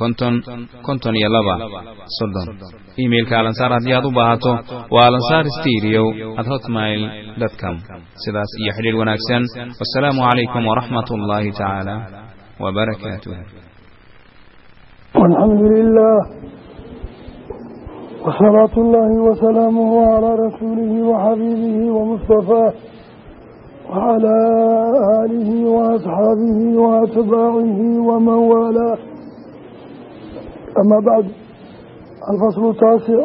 konton konton iyo laba. Soddon. Iimailka alansaar haddii aad u baahato waa alansaar steriyow at hotmail com. Sidaas iyo xidhiir wanaagsan. Wasalaamu calaykum waraxmat ullaahi tacaala wbarakaatuh alxamdu lilah wsalaatu llaahi wasalaamuhu calaa rasuulihi waxabiibihi wamustafaa wacalaa aalihi waasxaabihi waatbaacihi waman waalaa ama bacdu alfaslu taasic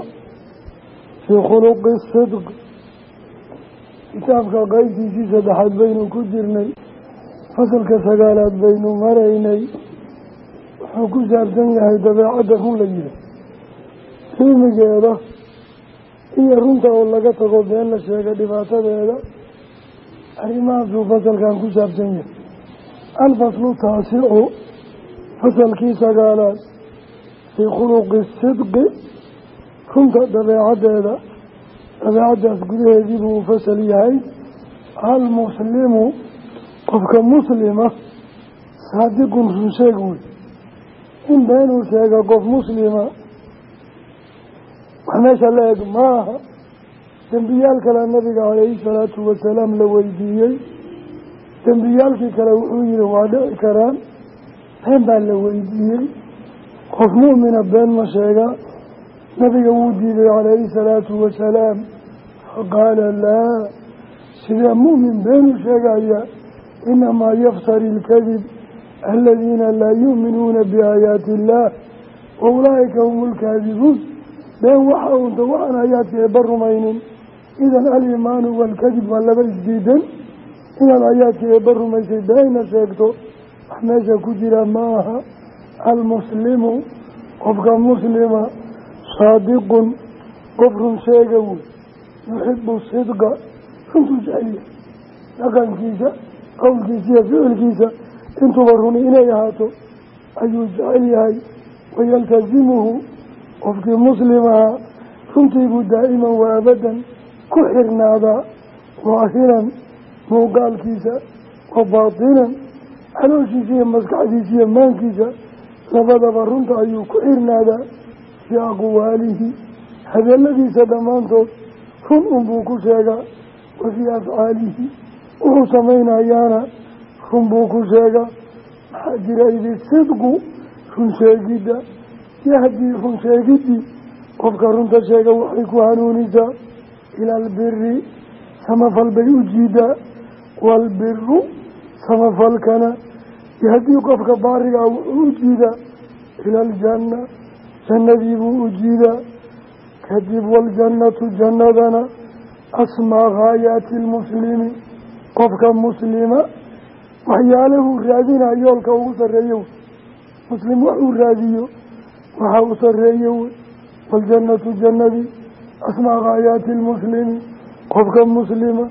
fii khuluqi sidq kitaabka qeybtiisii saddexaad baynu ku jirnay fasalka sagaalaad baynu maraynay wuxuu ku saabsan yahay dabeecadda run la yihi filmigeeda iyo runta oo laga tago been la sheega dhibaatadeeda arrimahaasuu fasalkan ku saabsan yahay alfaslu taasicu fasalkii sagaalaad fii khuluqi sidqi runta dabeecaddeeda dabeecaddaas gudaheedii buu u fasal yahay almuslimu qofka muslima saadiqun run sheeg wey. In beenuu sheega qof muslima wax meesha la eg maaha. Dembiyaal kale nabiga calayhi salaatu wasalaam la weydiiyey. Dembiyaalkii kale wuxuu yihi waa dhici karaan. Been baa la weydiiyey qof mu'mina been ma sheega nabiga wuu diiday calayhi salaatu wasalaam faqaala laa sidee mu'min beenuu sheegaya? Inamaa yaftari ilkadib aladiina laa yu'minuuna biaayaati illaah wa ulaa'ika hum lkaadibuun been waxa unta waxaan aayaadka eebba rumaynin idan aliimaanu waalkadib waa laba isdiidan. Inaad aayaadka eebba rumaysay beenna sheegto wax meesha ku jira ma aha almuslimu qofka muslima saadiqun qof run sheega wey yuxibu sidqa runtuu jeceliya. Dhaqankiisa qowlkiisa iyo ficilkiisa intuba runi inay ahaato ayuu jecel yahay wayaltasimuhu qofkii muslimaha runtiibuu daa'iman wa abadan ku xirnaadaa waahiran muuqaalkiisa wa baatinan calooshiisa iyo maskaxdiisa iyo maankiisa labadaba runta ayuu ku xirnaadaa fii aqwaalihi hadaladiisa dhammaantood. Run unbuu ku sheegaa wa fii afcaalihi wuxuu samaynayaana run buu ku sheegaa. Maxaa jira idi sidqu run sheegidda? Yahdii run qofka runta sheega waxay ku hanuunisaa. Ila albiri samafal bay u jiidaa. Waalbiru samafalkana yahdii qofka baarigaa wuxuu u jiidaa ila jannadii buu u jiidaa kadib waljannatu jannadana asmaa haayaati lmuslimi. Qofka muslima waxyaalahuu raadinaa yoolka ugu sarreeyo wey. Muslim wax uu raadiyo waxaa u sarreeye wey. Waljannatu jannadii asmaa haayaati lmuslimi. Qofka muslima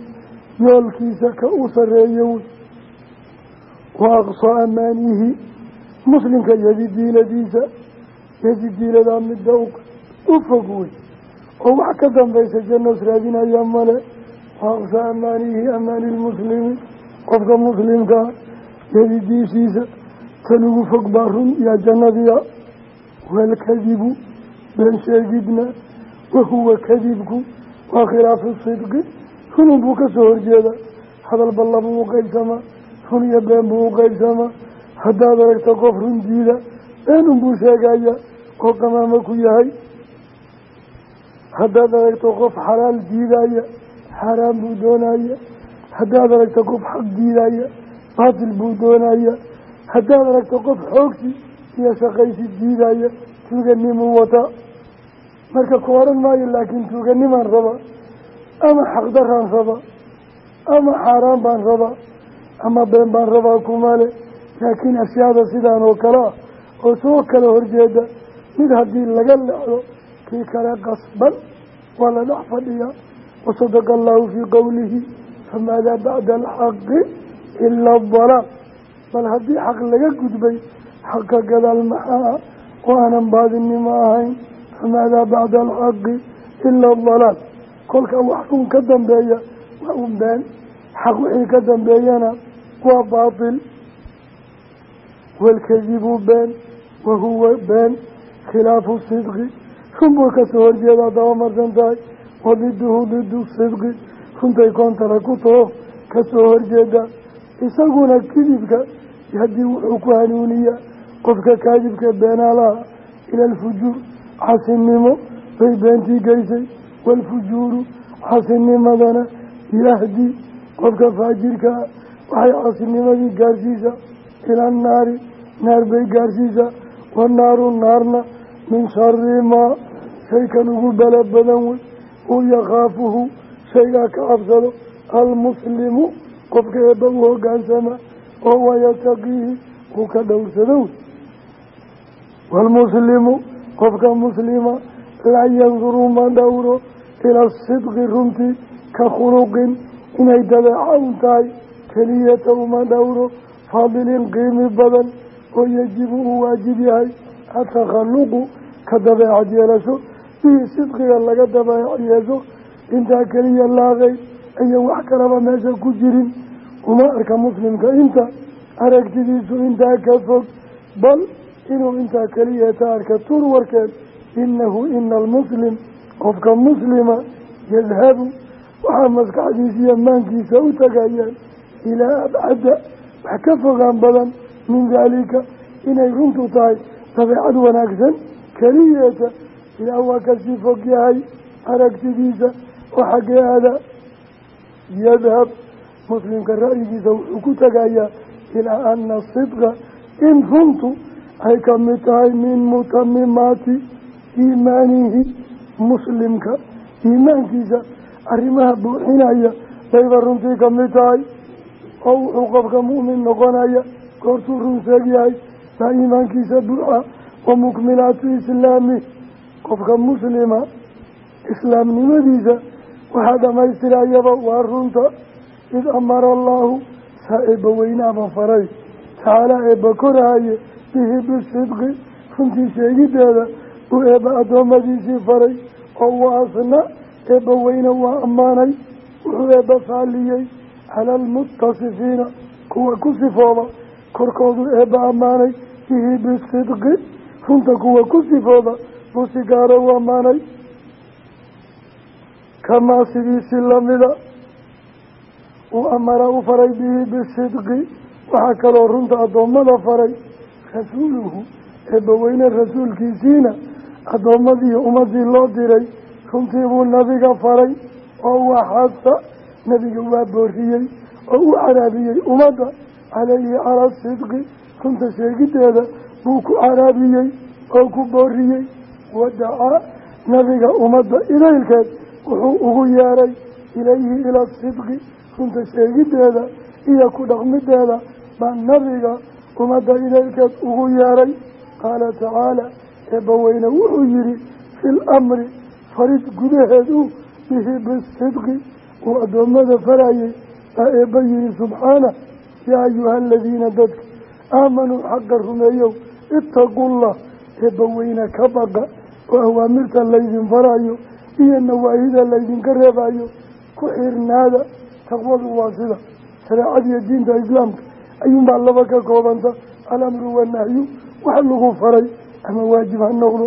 yoolkiisa ka u sarreeye wey wa aqsaa amaanihi muslimka yadidiiladiisa yadidiiladaa midda u fog wey oo wax ka dambaysa jannos raadinaya male wa aqsaa amaanihi amaani lmuslimi qofka muslimkaa yadidiishiisa tan ugu fog baa run yaa jannadiya waalkadibu been sheegidna wahuwa kadibku waa khilaafu sidqi runun buu ka horjeeda hadal balla buu u qaybsamaa run iyo been buu u qaybsamaa haddaad aragto qof run diida beenun buu sheegaya oo qamaamo ku yahay haddaad aragto qof xalaal diidaya xaaraan buu doonaya haddaad aragto qof xaq diidaya baatil buu doonaya haddaad aragto qof xoogsi iyo shaqaysi diidaya tuuganimuu wataa marka ku odhan maayo laakiin tuuganimaan raba. Ama xaqdaraan raba. Ama xaaraan baan rabaa ama been baan rabaa kumale laakiin ashyaada sidaan oo kale ah oo soo kala horjeeda mid haddii laga lecdo kii kale qasban waa la dhex fadhiyaa wasadaqa allahu fii qowlihi famaadaa bacda alxaqi ila adalaal bal haddii xaq laga gudbay xaqa gadaal maxaa oo aanan baadinimo ahayn famaadaa bacda alxaqi ila adalaal kolka wax un ka dambeeya waa un been xaq wixii ka dambeeyana waa baatil walkadibu been wahuwa been khilaafu sidqi run buu ka soo horjeedaa dabamarsan tahay wadiduhu didu sidqi runtay koontara ku taho ka soo horjeeda isaguna kidibka haddii wuxuu ku hanuuniyaa qofka kaadibka beenaalaha ila alfujuur xasinimo bay beentii geysay waalfujuuru xasinimadana yahdi qofka faajirkaa waxay xasinimadii gaarsiisaa ila annaari naar bay gaarsiisaa wanaaru naarna min shari maa shaykan ugu bala badan wey uu yakhaafuhu shaygaa ka cabsado almuslimu qofka eebba u hogaansama oo wayataqiihi uu ka dhowrsado wey. Waalmuslimu qofka muslima laa yanduru ma dhowro ila sidqi runtii ka khuluqin inay dabeeca un tahay keliyata uma dhowro faadilin qiimi badan oo yajibu uu waajib yahay atakhaluqu ka dabeecad yeelasho bihii sidqiga laga dabeec yeesho intaa keliya laaqay ayan wax kalaba meesha ku jirin. Uma arka muslimka inta aragtidiisu intaa ka fog bal inuu intaa keliyata arka tuur warkeed inahu ina almuslim qofka muslima yadhabu waxaa maskaxdiisa iyo maankiisa u tagayaan ilaa abcadda wax ka fogaan badan min daalika inay runtu tahay dabeecad wanaagsan keliyeeta ilaa waa ka sii fog yahay aragtidiisa oo xaggee aada yadhab muslimka ra'yigiisa wuxuu ku tagayaa ilaa ana sidqa in runtu ay ka mid tahay min mutamimaati iimaanihi muslimka iimaankiisa arrimaha buuxinaya bayba runtii ka mid tahay oo wuxuu qofka mu'min noqonaya goortuu runseeg yahay baa iimaankiisa buuxa wa mukmilaatu islaami. Qofka muslima islaamnimadiisa waxaa dhammaystirayaba waa runta id amara allaahu saa eebba weynaaba faray. Tacaala eebba korahaye bihi bisidqi. Runtii sheegideeda uu eebba addoommadiisii faray oo waasna eebba weyne waa ammaanay. Wuxuu eebba faaliyey cala almuttasifiina kuwa ku sifooba korkoodu eebba ammaanay bihi bisidqi runta kuwa ku sifooba buu si gaaro u ammaanay. Kamaa sidiisi lamida uu amara u faray bihi bisidqi waxaa kaloo runta addoommada faray rasuuluhu eebbaweyne rasuulkiisiina addoommadii ummadii loo diray runtii buu nabiga faray oo waxasa nebiga waa booriyey oo u caraabiyey. Ummadda calayhi calaa sidqi runta sheegideeda buu ku caraabiyey oo ku booriyey. Wadacaa nabiga ummadda idaylkeed wuxuu ugu yeeray ilayhi ila sidqi runta sheegideeda iyo ku dhaqmideeda baa nabiga ummadda idaylkeed ugu yeeray qaala tacaala eebbaweyne wuxuu yihi fi lamri farid gudaheedu bihi bisidqi uu addoommada farayay baa eebba yihi subxaana yaa ayuha aladiina dadka aamanuu xaqa rumeeyow itaqullah eebbaweyne ka baqa oo awaamirta laydin farayo iyo nawaahida laydinka reebayo ku xirnaada taqwadu waa sida shareecadiiyo diinta islaamka ayuunbaa laba ka koobanta alamru wanahyu wax lagu faray ama waajib ha noqdo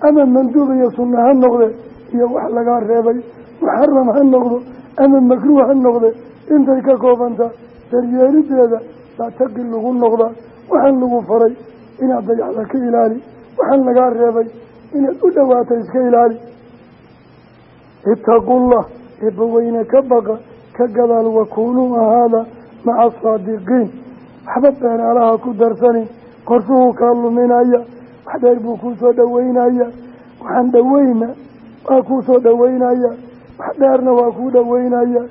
ama manduub iyo sunna ha noqde iyo wax lagaa reebay muxaram ha noqdo ama makruuh ha noqde intay ka koobantaa daryeelideeda baa taqi lagu noqdaa waxaan lagu faray inaad dayacda ka ilaali waxaan lagaa reebay inaad u dhowaato iska ilaali. Itaqullah eebbaweyne ka baqa ka gadaal wakuunuu ahaada maca asaadiqiin waxba beenaalaha ku darsanin qorsuhuu kaa luminaya wax dheer buu kuu soo dhoweynaya waxaan dhoweyna waa kuu soo dhoweynaya wax dheerna waa kuu dhoweynaya.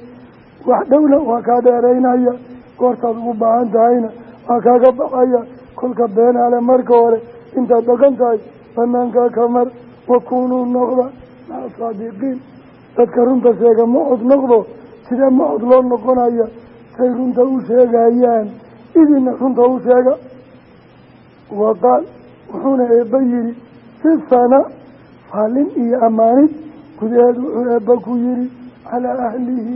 Wax dhowna waa kaa dheeraynaya. Goortaad ugu baahan tahayna waa kaaga baxaya. Kolka beenaale marka hore intaad dhaqan tahay banaankaa ka mar wakuunuu noqda. Maca saadiqiin. Dadka runta sheega macod noqdo. Sidee macod loo noqonaya? Say runta u sheegayaan. Idina runta u sheega. Waqaal wuxuuna eebba yidhi fi sana faalin iyo ammaanid gudaheed wuxuu eebba ku yidhi calaa ahlihi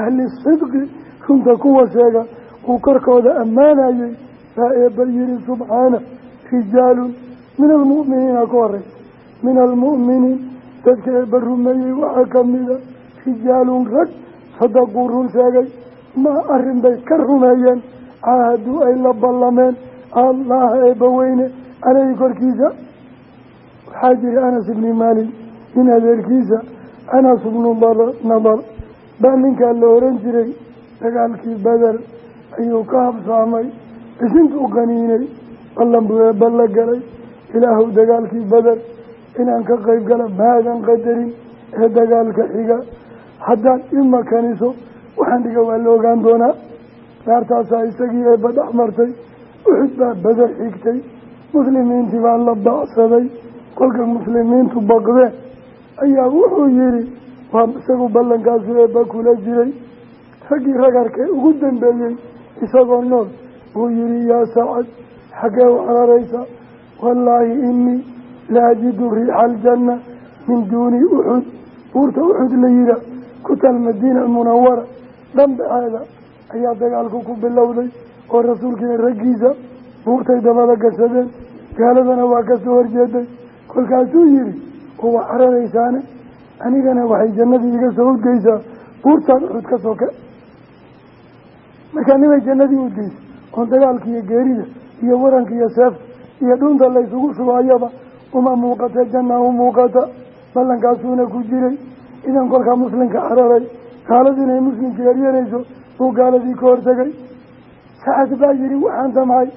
ahli sidqi. Runta kuwa sheega uu korkooda ammaanayey baa eebba yihi subxaana rijaalun min almu'miniina ka horeysa min almu'miniin dadka eebba rumeeyey waxaa ka mida rijaalun rag sadaquu run sheegay ma arrin bay ka rumeeyeen. Caahaduu ay la ballameen allaha eebba weyne caleyhi korkiisa. Waxaa jira anas ibni maalik nin adeerkiisa anas ibnu nadar baa ninkaa la oran jiray dagaalkii beder ayuu ka habsaamay isintuu qaniinay ballan buu eebba la galay ilaahu dagaalkii beder inaan ka qayb gala maadan qadarin ee dagaalka xiga. Haddaad ima kaniso waxaan dhiga waa la ogaan doonaa. Naartaasaa isagii eebba dhex martay uxud baa beder xigtay muslimiintii baa la bacsaday kolka muslimiintu baqdeen ayaa wuxuu yidhi waa isagu ballankaasu eebba kula jiray. Raggii ragarkee ugu dambeeyey isagoo nool. Wuu yihi yaa sacad xaggee u cararaysa. Wallaahi inii la ajidu riixa aljanna min duuni uxud buurta uxud la yihaa ku taal madiina almunawara dhanbaxeeda ayaa dagaalku ku bilowday oo rasuulkiina raggiisa buurtay dabada gashadeen. Gaaladana waa ka soo horjeeday. Kolkaasuu yihi waa cararaysaane anigana waxay jannadii iga soo udgeysaa. Buurtaan uxud ka soke markaa nimay jannadii udgeysay oon dagaalka iyo geerida iyo waranka iyo seefta iyo dhunta laysugu shubaayaba uma muuqata janna u muuqata. Ballankaasuuna ku jiray. Idan kolkaa muslimka cararay gaaladii inay muslimka yeryanayso buu gaaladii ka hortegay sacad baa yihi waxaan damcay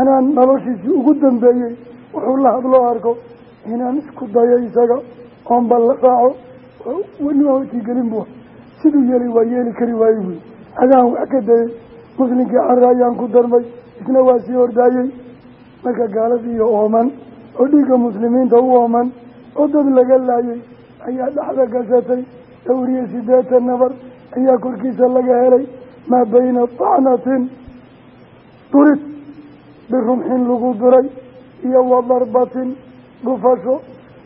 anaan noloshiisii ugu dambeeyey. Wuxuu la hadloo arko inaan isku dayo isaga oon balla raaco nimaatigelin bua siduu yeelay waa yeeli kari waayo buy adaan wax ka dayay muslimkii carra ayaan ku darmay isna waa sii hordaayey marka gaaladiiyo ooman oo dhiigga muslimiinta u ooman oo dad laga laayay ayaa dhexda gashatay dhowriyo sideetan nabar ayaa korkiisa laga helay. Maa bayna tacnatin durid birumxin lagu duray iyo wa darbatin dhufasho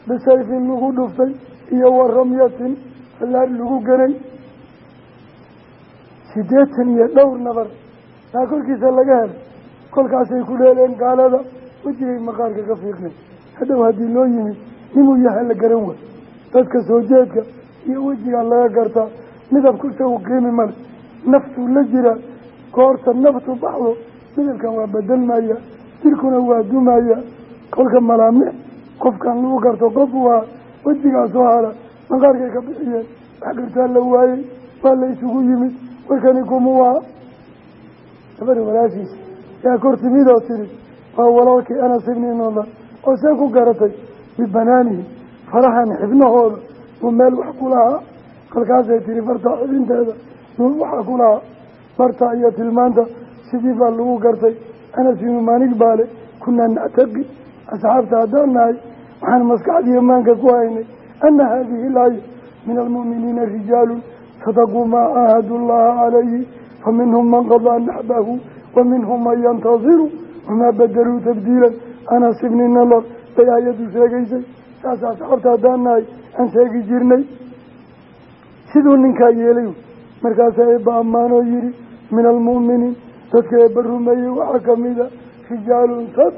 bisayfin lagu dhuftay iyo wa ramyatin fallaar lagu ganay sideetan iyo dhowr nabar taa korkiisa laga helay kolkaasay ku dheeleen gaalada wejigay maqaarka ka fiiqnay. Hadhow haddii loo yimid ninuu yaha la garan way dadka soo jeedka iyo wejigaa laga gartaa midabku isagu qiimi male. Naftuu la jiraa goorta naftu baxdo midabkan waa bedelmaya jirkuna waa dumaya kolka malaamix qofkan lagu garto qof waa wejigaa soo hara maqaarkay ka bixiyeen wax gartaa la waayey waa la isugu yimid warkani kuma waa. Gabadha walaashiisa yaa kor timidoo tiri waa walaalkii anas ibni nadar oo see ku garatay bibanaanihi farahan xibnahooda muu meel wax ku lahaa? Kolkaasay tiri fartaa xibinteeda muu waxaa ku lahaa? Farta iyo tilmaanta sidii baa lagu gartay anas ibnu maalig baale kunaa nactaqi asxaabta haddaan nahay waxaan maskaxdiiyo maanka ku haynay ana haadihi laaya min almu'miniina rijaalun sadaquu maa caahadu llaha calayhi faminhum man qadaa naxbahu wa minhum man yantadiru wamaa badeluu tabdiilan anas ibni nadar bay aayaddu sheegaysay saas asxaabta haddaan nahay aan sheegi jirnay siduu ninkaa yeelay markaasaa eebba ammaanoo yihi min almu'miniin dadka eebba rumeeyey waxaa kamida rijaalun sad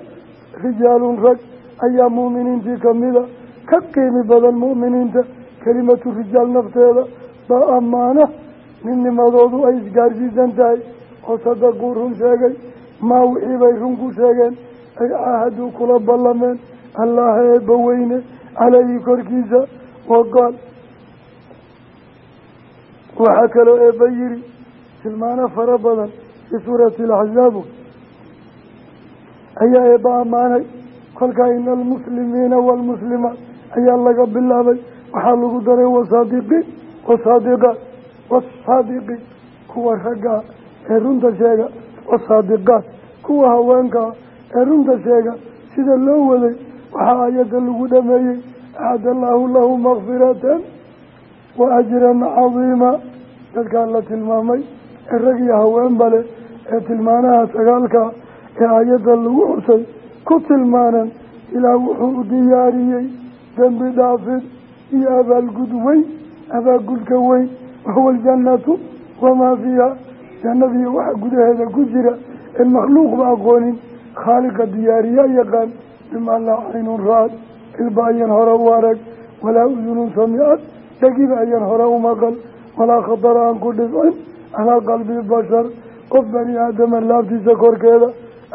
rijaalun rag ayaa mu'miniintii kamida ka qiimi badan mu'miniinta kelimatu rijaal nafteeda baa ammaana ninnimadoodu ay isgaarsiisan tahay oo sadaquu run sheegay maa wixii bay run ku sheegeen ay caahaduu kula ballameen allaha eebba weyne caleyhi korkiisa waqaal waxaa kaloo eebba yidhi tilmaano fara badan fii suurati alaxzaabu ayaa eebba ammaanay kolkaa ina almuslimiina waalmuslimaat ayaa laga bilaabay. Waxaa lagu daray wasaadiqiin wasaadiqaat wasaadiqiin kuwa raggaa ee runta sheega wasaadiqaat kuwa haweenkaa ee runta sheega. Sida loo waday waxaa ayadda lagu dhameeyey acada allaahu lahu makfiratan wa ajran cadiima. Dadkaa la tilmaamay ee rag iyo haweenba leh ee tilmaanaha sagaalka ee ayadda lagu xusay ku tilmaanan ilaah wuxuu diyaariyey dembi dhaafid iyo abaalgud weyn abaalgudka weyn. Wahuwa aljannatu wamaa fiiha. Jannadiiyo waxa gudaheeda ku jira in makhluuqba aqoonin khaaliqa diyaariyaa yaqaan bimaa laa caynun ra'ad ilba ayan hore u arag walaa udunun samiad dhagiba ayan hore u maqal walaa khatara aan ku dhibcin calaa qalbi bashar qof bani aadama laabtiisa korkeeda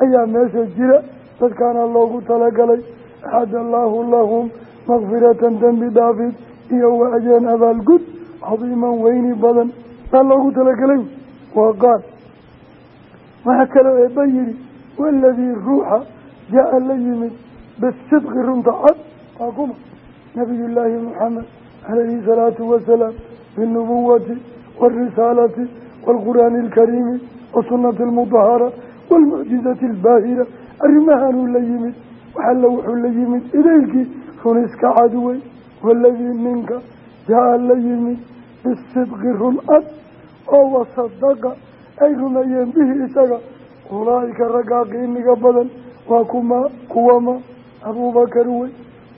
ayaa meesha jira dadkaana loogu talagalay axad allaahu lahum makfiratan dembi dhaafid iyo wa ajran abaalgud cadiiman weyni badan baa loogu talagelay waa qaal waxaa kaloo eebba yidhi waaladii ruuxa jaa la yimid bisidqi runta cad. Waa kuma. Nabiyullaahi muxamed calayhi salaatu wasalaam binubuwati waalrisaalati waalqur'aani alkariimi wasunati almudahara waalmucjizati albaahira arrimahanuu la yimid waxalla wuxuu la yimid idaylkii run iska cadwey waaladii ninka jaa la yimid bisidqi run cad oo wasadaqa ay rumeeyeen bihi isaga. Ulaa'ika raggaa qiimiga badan waa kuma kuwama abuubakar wey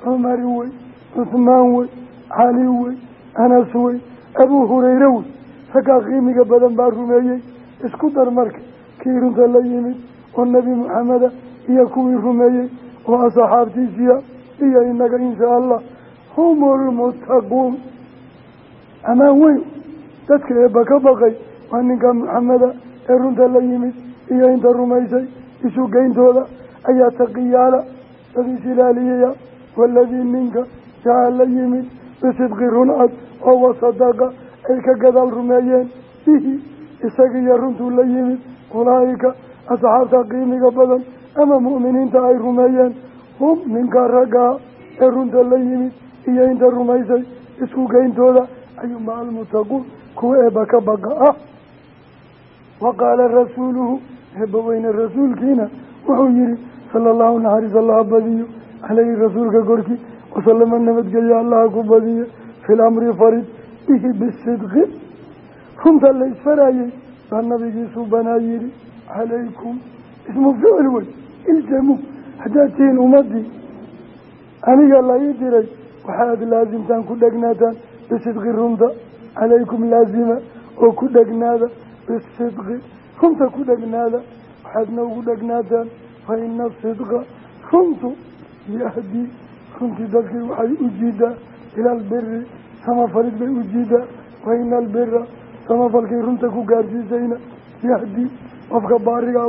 cumar wey cuhmaan wey cali wey anas wey abuu hurayre wey. Raggaa qiimiga badan baa rumeeyey isku dar marka kii runta la yimid oo nebi maxameda iyo kuwii rumeeyey oo asxaabtiisiya iyo inaga inshaa allah. Hum lmuttaquun amaan weyn. Dadka eebba ka baqay waa ninka maxameda ee runta la yimid iyo inta rumaysay isu geyntooda ayaa taqiyaala. Dad is ilaaliyaya waaladii ninka jaa la yimid bisidqi runcad oo wasadaqa ay ka gadaal rumeeyeen. Bihi isagiiyo runtuu la yimid. Ulaa'ika asxaabta qiimiga badan ama mu'miniinta ay rumeeyeen hum ninka raggaa ee runta la yimid iyo inta rumaysay isku geyntooda ayuuma almuttaquun kuwa eebba ka baqa ah. Wa qaala rasuuluhu eebba weyne rasuulkiina wuxuu yihi sala allahu naxariis allaha badiyo caleyhi rasuulka korkii wasalama nabadgelya allaha ku badiye fi lamri farid bihi bisidqi. Runta la isfarayey baa nabigiisuu banaa yihi calaykum ismu ficil ilzamuu haddaad tihiin ummadii aniga la ii diray waxaad laasimtaan ku dhegnaataan bisidqi runta calaykum laazima oo ku dhegnaada bisidqi runta ku dhegnaada waxaadna ugu dhegnaataan fa ina sidqa runtu yahdi. Runtii dadkii waxay u jiidaa ila albiri samafalid bay u jiidaa. Wa ina albira samafalkii runta ku gaarsiisayna yahdi. Qofka baarigaa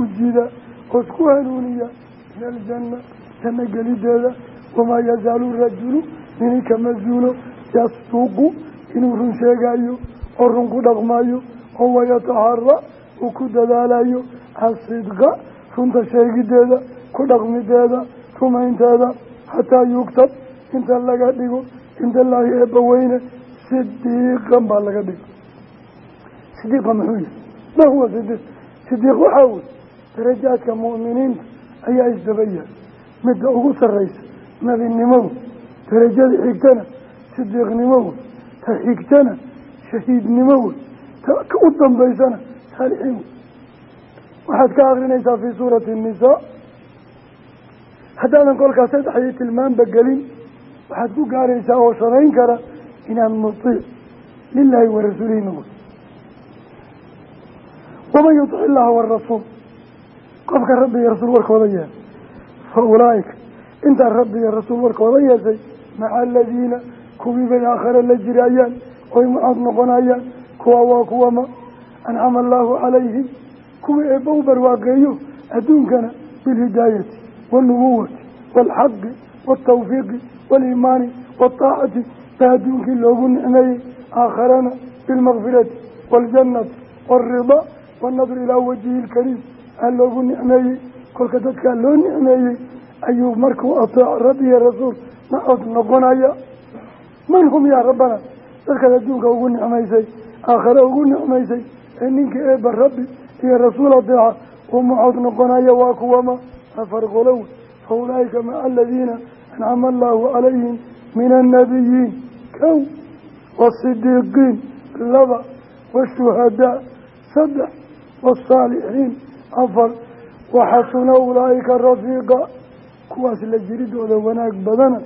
u jiidaa oo isku hanuuniya ila aljanna janno gelideeda wamaa yazaalu rajulu nini kama zuulo inuu run sheegayo oo run ku dhaqmayo oo wayataxara uu ku dadaalayo asidqa runta sheegideeda ku dhaqmideeda rumaynteeda xataa yugtab inta laga dhigo cinda allaahi eebbaweyne sidiiqan baa laga dhigo sidiiqa muxuu yihi ma huwa sidiiq sidiiq waxaa wey darajaadka mu'miniinta ayaa isdaba yahay midda ugu sarraysa nabinimadu darajada xigtana sidiiqnimo wey ta xigtana shahiidnimo wey ta u dambaysana saalixiin waxaad ka akrinaysaa fii suurati annisaa haddaadan kolkaas saddexdii tilmaanba gelin waxaad ku gaaraysaa oo shanayn kara inaad mutiic lilaahi wa rasuulihi noqoto waman yutic illaha waarasuul qofka rabbi iyo rasuul warkooda yeela fa ulaa'ika intaa rabbi iyo rasuul warkooda yeeshay maca aladiina kuwii bay aakhare la jirayaan oy mucaad noqonayaan kuwa waa kuwama ancama allaahu calayhim kuwii eebba u barwaaqeeyo adduunkana bilhidaayati waanubuwati waalxaqi waaltawfiiqi waaliimaani waataacati baa adduunkii loogu nicmeeyey aakharana bilmakfirati waaljannati waalridaa waannadru ilaa wajihi ilkariim aa loogu nicmeeyey kolka dadkaa loo nicmeeyey ayuu markuu ataaco rabbi iyo rasuul macod noqonaya. Man hum yaa rabbana dadkaad adduunka ugu nicmaysay aakhare ugu nicmaysay ee ninka eebba rabbi iyo rasuul adeeca uu macod noqonaya waa kuwama afarqolow fa ulaa'ika maca aladiina ancama allaahu calayhim min annabiyiin kow waasidiiqiin laba washuhadaa saddex waasaalixiin afar waxasuna ulaa'ika rafiiqa kuwaas la jiridooda wanaag badana.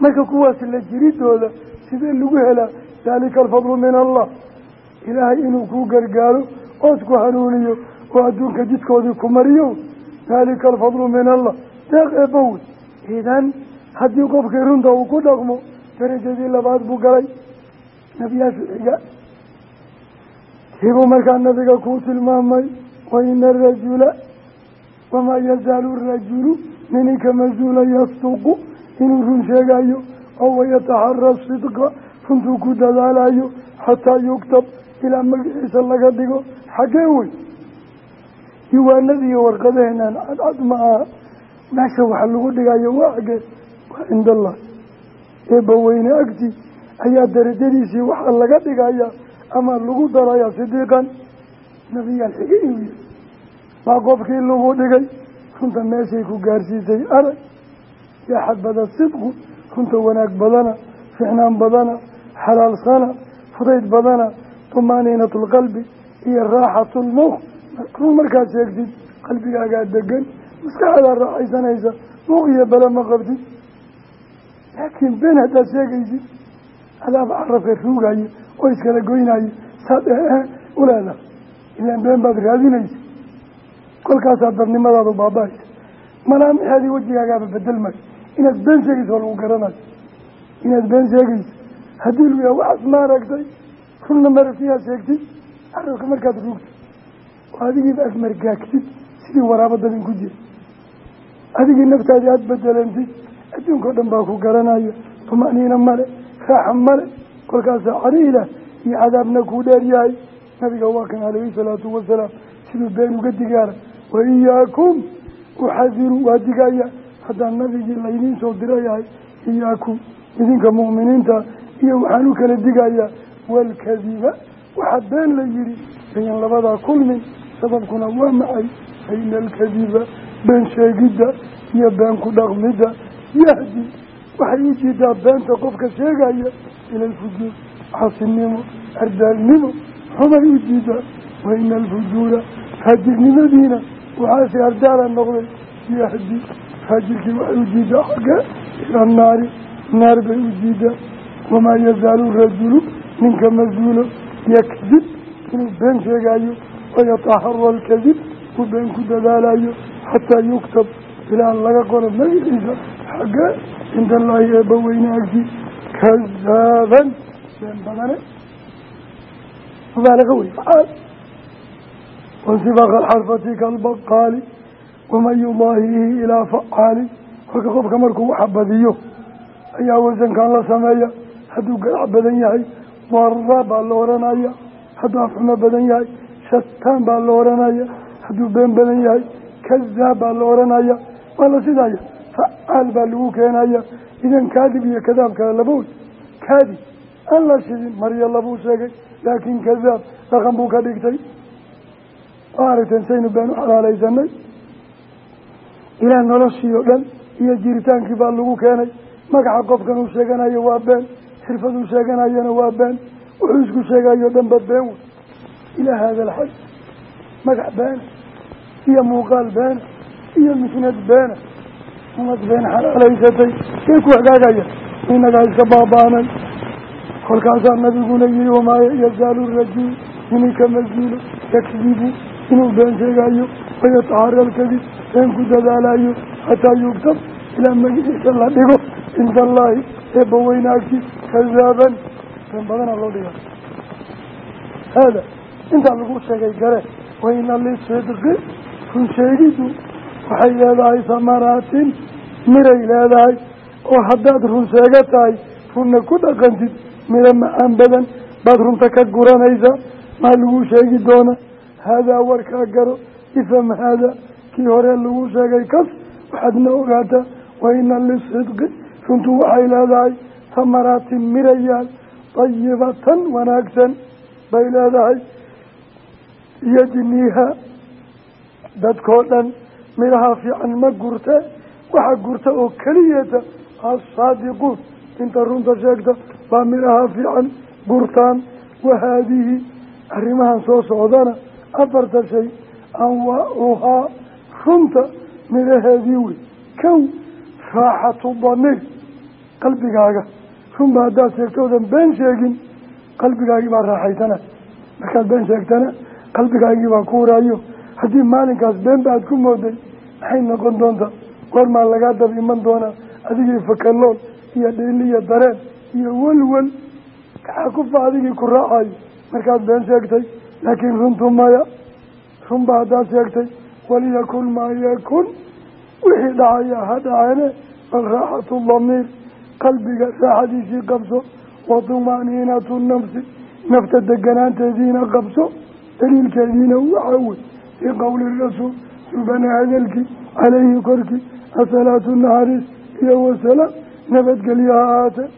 Marka kuwaas la jiridooda sidee lagu helaa? Daalika alfadlu min allah. Ilaahay inuu kuu gargaaro ood ku hanuuniyo oo adduunka jidkoodii ku mariyo. Daalika alfadlu min allah. Deeq eebbowe idan haddii qofkii runta uu ku dhaqmo darajadii labaad buu galay. Nebiyaashu kibuu markaa nabiga kuu tilmaamay wa ina arajula wamaa yazaalu rajulu nininka masuula yasduqu inuu run sheegayo oo wayataxara sidqa runtuu ku dadaalayo xataa yugtab ilaa magaciisa laga dhigo. Xaggee wey? Diiwaanadiiyo warqadaheenaan cadcad ma aha. Meesha waxa lagu dhigayo waa xaggee waa cinda allah eebba weyne agti ayaa darajadiisii waxaa laga dhigayaa ama lagu darayaa sidiiqan nabiyaal xige inuu yahay waa qofkii lagu dhigay runta meeshay ku gaarsiisay arag yaxad bada sidqu runta wanaag badana ficnaan badana xalaalsana fudayd badana tumaaniinatu lqalbi iyo raaxatu lmuuq run markaad sheegtid qalbigaagaa degan maskaxadaa raaxaysanaysa muuq iyo bale ma qabtid. Laakiin been haddaad sheegaysid adaaba carabka ruugayo oo iskala goynayo saad ee uleeda ilaan been baad raadinaysa. Kolkaasaa dadnimadaadu baaba-aysa malaamixeedii wejigaagaaba bedelmay inaad been sheegaysa oo lagu garanayo inaad been sheegaysa haddii lu yaha waxaas ma aragtay runna maragtiyaad sheegtid? Carabka markaad ruugtid oo adigiiba aad margaagtid sidii waraabo dabin ku jira. Adigii naftaadii aada bedelantid adduunka o dhan baa ku garanaya tumaniina male raaxa male kolkaasaa cariilah iyo cadaabna kuu dheer yahay. Nabiga waa kan calayhi salaatu wasalaam siduu been uga digaara wa iyaakum uxadiru waa digaya haddaan nabigii laydiin soo dirayahay iyaakum idinka mu'miniinta iyo waxaan u kala digayaa waalkadiba waxaa been la yidhi ayan labadaa kulmin sababkuna waa macay faina alkadiba been sheegidda iyo been ku dhaqmidda yahdi. Waxay u jiidaa beenta qofka sheegaya ila alfujuur caasinimo ardaalnimo xumay u jiidaa waina alfujuura faajirnimadiina waxaase ardaala noqday yahdi faajirkii waxay u jiidaa xaggee ila naari naar bay u jiidaa wamaa yazaalu rajulu ninka masuulo yakdib inuu been sheegaayo wayataxara alkadib uu been ku dadaalayo xataa yuktab ilaa laga qoro magaciisa xaggee cinda allaahi eebba weyne kadaaban been badane mubaalaga wey facaal wansibaqa alxarfati kalbaqaali waman yudaahihi ilaa facaali kolka qofka markuu waxa badiyo ayaa wasankan la sameeya hadduu garac badan yahay dara baa la oranaya hadduu afxumo badan yahay shataan baa la oranaya hadduu been badan yahay kazaab baa la oranaya waa la sidaya facaal baa lagu keenaya idan kaadib iyo kadaab kale laba wey kaadib aan la shidin marya labuu sheegay laakiin kadaab dhaqan buu ka dhigtay. Waa aragteen saynu been u xalaalaysanay. Ilaa noloshii oo dhan iyo jiritaankii baa lagu keenay. Magaca qofkan uu sheeganayo waa been xirfaduu sheeganayana waa been wuxuu isku sheegayo dhanba been. Wey ilaa haada alxaj magac beena iyo muuqaal beena iyo misnad beena umad been xalaalaysatay say ku hagaagaya inagaa iska baaba-anay. Kolkaasaa nabiguna yihi wamaa yazaalu rajul? Nininka masuulo yakdibu inuu been sheegayo wayataxara alkadib been ku dadaalayo xataa yugtab ilaa magaciisa la dhigo. Cinda allaahi eebbaweyne agtiis kadaaban been badana loo dhiga haada intaa lagu sheegay gare waina lisidqi run sheegiddu waxay leedahay samaraatin miray leedahay oo haddaad run sheega tahay runna ku dhaqantid miro macaan badan baad runta ka guranaysaa maa lagu sheegi doona haadaa warkaa garo ifam haada kii hore lagu sheegay kas waxaadna ogaataa waina lisidqi runtu waxay leedahay samaraatin mirayaal dayibatan wanaagsan bay leedahay yajniiha dadkoo dhan midhaha fiican ma gurte waxa gurta oo keliyata assaadiquun inta runta sheegta baa midhaha fiican gurtaan. Wahaadihi arrimahan soo socdana afarta shay anwaacuhaa runta midhaheedii wey. Kow raaxatu damiir qalbigaaga. Runba haddaad sheegtoodan been sheegin qalbigaagii baa raaxaysana markaad been sheegtana qalbigaagii baa kuuraayo haddii maalinkaas beenba aad ku mooday maxay noqon doontaa goormaa lagaa dab iman doonaa? Adigii fakallool iyo dhiili iyo dareen iyo welwel kaxaa kufa adigii ku raacayo markaad been sheegtay laakiin runtu maya. Runba haddaad sheegtay waliyakun maa yakun. Wixii dhacaya ha dhaceene bal raaxatu damiir. Qalbiga raaxadiisii qabso wa tumaaniinatu nafsi. Nafta deganaanteediina qabso daliilkeediina waxaa wey fii qowli rasuul subana hadalkii calayhi korkii asalaatu naxariis iyo wasalaam nabadgelyo ha ahaatee.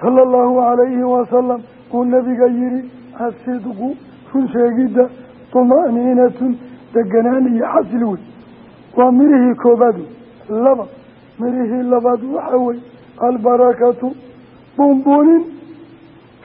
Sala allahu calayhi wasalam uu nabiga yihi asidqu run sheegidda tumaaniinatun deganaan iyo xasli wey waa mirihii koobaad. Wey laba mirihii labaad waxaa wey albarakatu buunbuunin.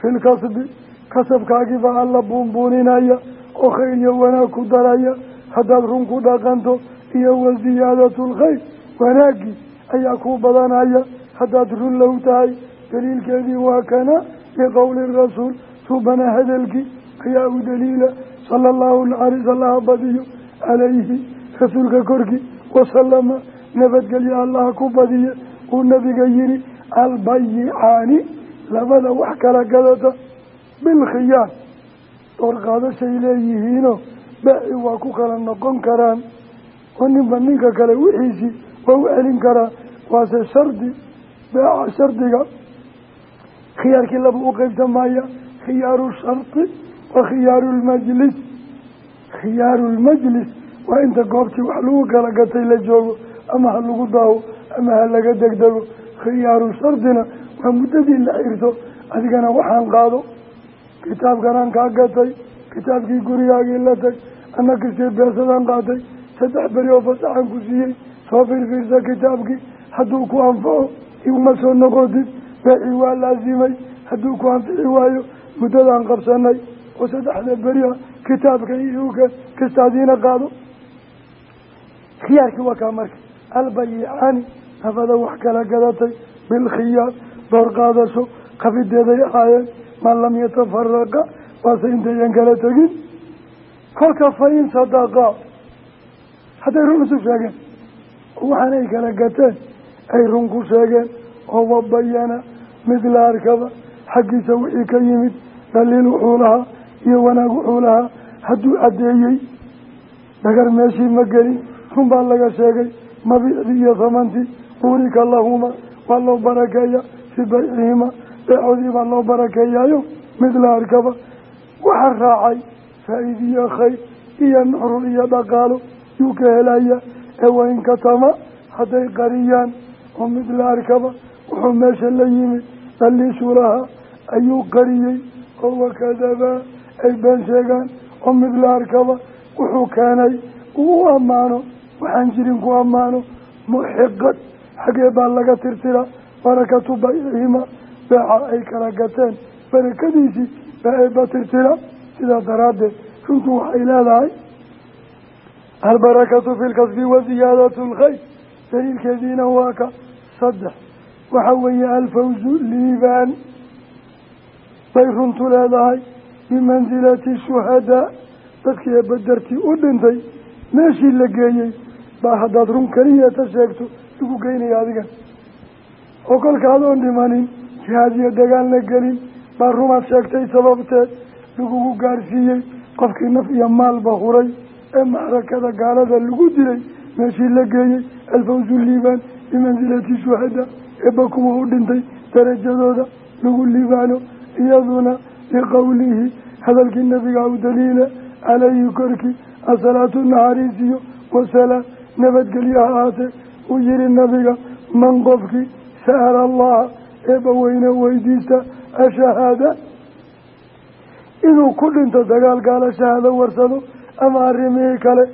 Fi lkasbi kasabkaagiibaa alla buunbuuninaya oo khayr iyo wanaag ku daraya haddaad run ku dhaqanto iyo wa ziyaadatu lkhayr wanaaggii ayaa ku badanaya. Haddaad run low tahay daliilkeedii waa kana biqowli rasuul subana hadalkii ayaa u daliila. Sala allahu naxariis allaha badiyo calayhi rasuulka korkii wasalama nabadgelyo allaha ku badiye. Uu nabiga yihi albayicaani labada wax kala gadata. Bilkhiyaar doorqaadashay leeyihiinoo baaci waa ku kala noqon karaan. Oo ninba ninka kale wixiisii waa u celin karaa. Waase shardi beeca shardiga. Khiyaarkii laba u qeybtamaya khiyaaru shardi wa khiyaaru lmajlis. Khiyaaru lmajlis waa inta goobtii wax lagu kala gatay la joogo ama ha lagu daawo ama ha laga degdego. Khiyaaru shardina waa muddadii la xirto adigana waxaan qaado. Kitaabkanaan kaa gatay kitaabkii gurigaagii la tag ana kastee beesadaan qaatay saddex beri oo fasaxan ku siiyey soo fiirfiirsa kitaabkii hadduu ku anfaco iguma soo noqotid beecii waa laasimay hadduu ku anfici waayo muddadaan qabsanay oo saddexda beriha kitaabka iuka kastaadiina qaado. Khiyaarkii waa kaa marka albayicaani nafada wax kala gadatay bilkhiyaar door qaadasho qabideeday ahaayeen man lam yatafaraqa waase intayan kala tegin. Kolka fa in sadaqaa hadday run isu sheegeen. Waxaan ay kala gateen. Ay run ku sheegeen. Oo wabayana mid la arkaba. Xaggiisa wixii ka yimid. Dhaliil wuxuu lahaa. Iyo wanaag wuxuu lahaa. Hadduu caddeeyey dhagar meeshii ma gelin. Run baa laga sheegay. Mabiicdii iyo samantii buurika lahuma waa loo barakeeya fii baycihima beecoodii baa loo barakeeyaayo. Mid la arkaba waxa raacay faa-iidiyo khayr iyo nuxrul iyo dhaqaalo yuu ka helaya ee wain katama hadday qariyaan oo mid la arkaba wuxuu meesha la yimid dhaliishuu lahaa ayuu qariyey oo wakadabaa ay been sheegaan oo mid la arkaba wuxuu keenay uu u ammaano waxaan jirin ku ammaano muxiqad xagee baa laga tirtira barakatu baycihima beeca ay kala gateen barakadiisii baa eeba tirtira sidaa daraaddeed runtu waxay leedahay albarakatu fi lkasbi wa ziyaadatu lkhayr daliilkeediina waa ka saddex waxa weeye alfawzu liibaan bay runtu leedahay bimansilati shuhadaa dadkii eebadartii u dhintay meeshii la geeyey baa haddaad run keliyata sheegto lagu geynaya adigan oo kolka dhimanin jihaad iyo gelin baa rumaad sheegtay sababteed lagugu gaarsiiyey qofkii naf iyo maalba huray. Ee macrakada gaalada lagu dilay meeshii la geeyey alfawsu liibaan bimansilati shuhada. Eeba kuwa u dhintay darajadooda lagu liibaano iyaduna liqowlihi hadalkii nabiga u daliila calayhi korkii asalaatu naxariisiyo wasalaam nabadgelyo ha ahaatee uu yihi nabiga man qofkii sa'ala allaha eeba weyne weydiista ashahaada inuu ku dhinto dagaal gaala shahaado warsado ama arrimihii kale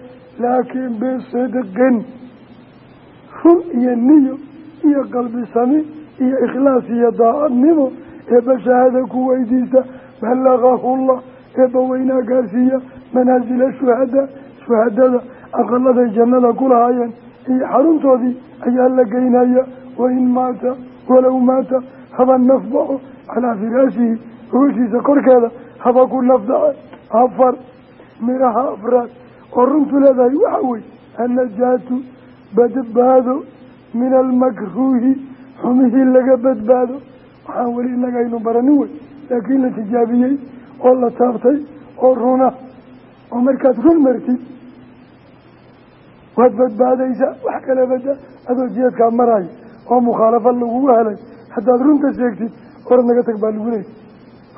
laakiin bisidqin run iyo niyo iyo qalbi sami iyo ikhlaas iyo daacadnimo eeba shahaada ku weydiista ballaqahu llah eeba weynaa gaarsiiya manaasila shuhada shuhadada aqaladay jannada ku lahaayeen iyo xaruntoodii ayaa la geynaya wain maata walow maata haba nafbaxo calaa firaashihi gogoshiisa korkeeda haba ku nafdace afar miraha afraad. Oo runtu leedahay waxa wey annajaatu badbaado min almakruuhi xumihii laga badbaado. Waxaan weli innaga aynu baranin wey laakiin la tijaabiyey oo la taabtay oo runa oo markaad run martid. Waad badbaadaysaa wax kala bada adoo jiadkaa maraayo oo mukhaalafa lagugu helay. Haddaad runta sheegtid orad naga tag baa lagu leeyay.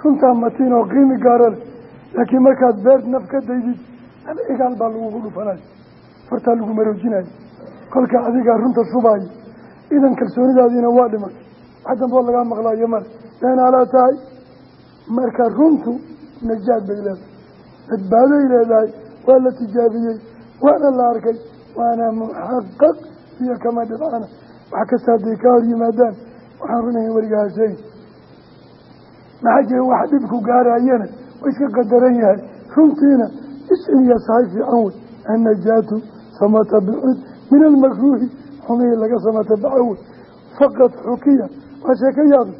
Runtaa matiin oo qiimi gaaro leh laakiin markaad beer naf ka daydid hal igaal baa lagugu dhufanayo fartaa lagu maroojinayo kolka adigaa runta shubaayo. Idan kalsoonidaadiina waa dhimatay wax damboo lagaa maqlaayo male beenaalaa tahay marka runtu najaad bay leedahay. Badbaaday leedahay waa la tijaabiyey waana la arkay waana muxaqaq iyo kama dhibcana wax kasta hadday ka hor yimaadaan waxaan runahay weligaa sheegi maxaa jira wax dhibku gaarayana waa iska qadaran yahay. Runtiina iscin iyo sahay fiican wey annajaatu samata min almakruuhi. Xumihii laga samata faqad xukiya. Waa sheeka yaabay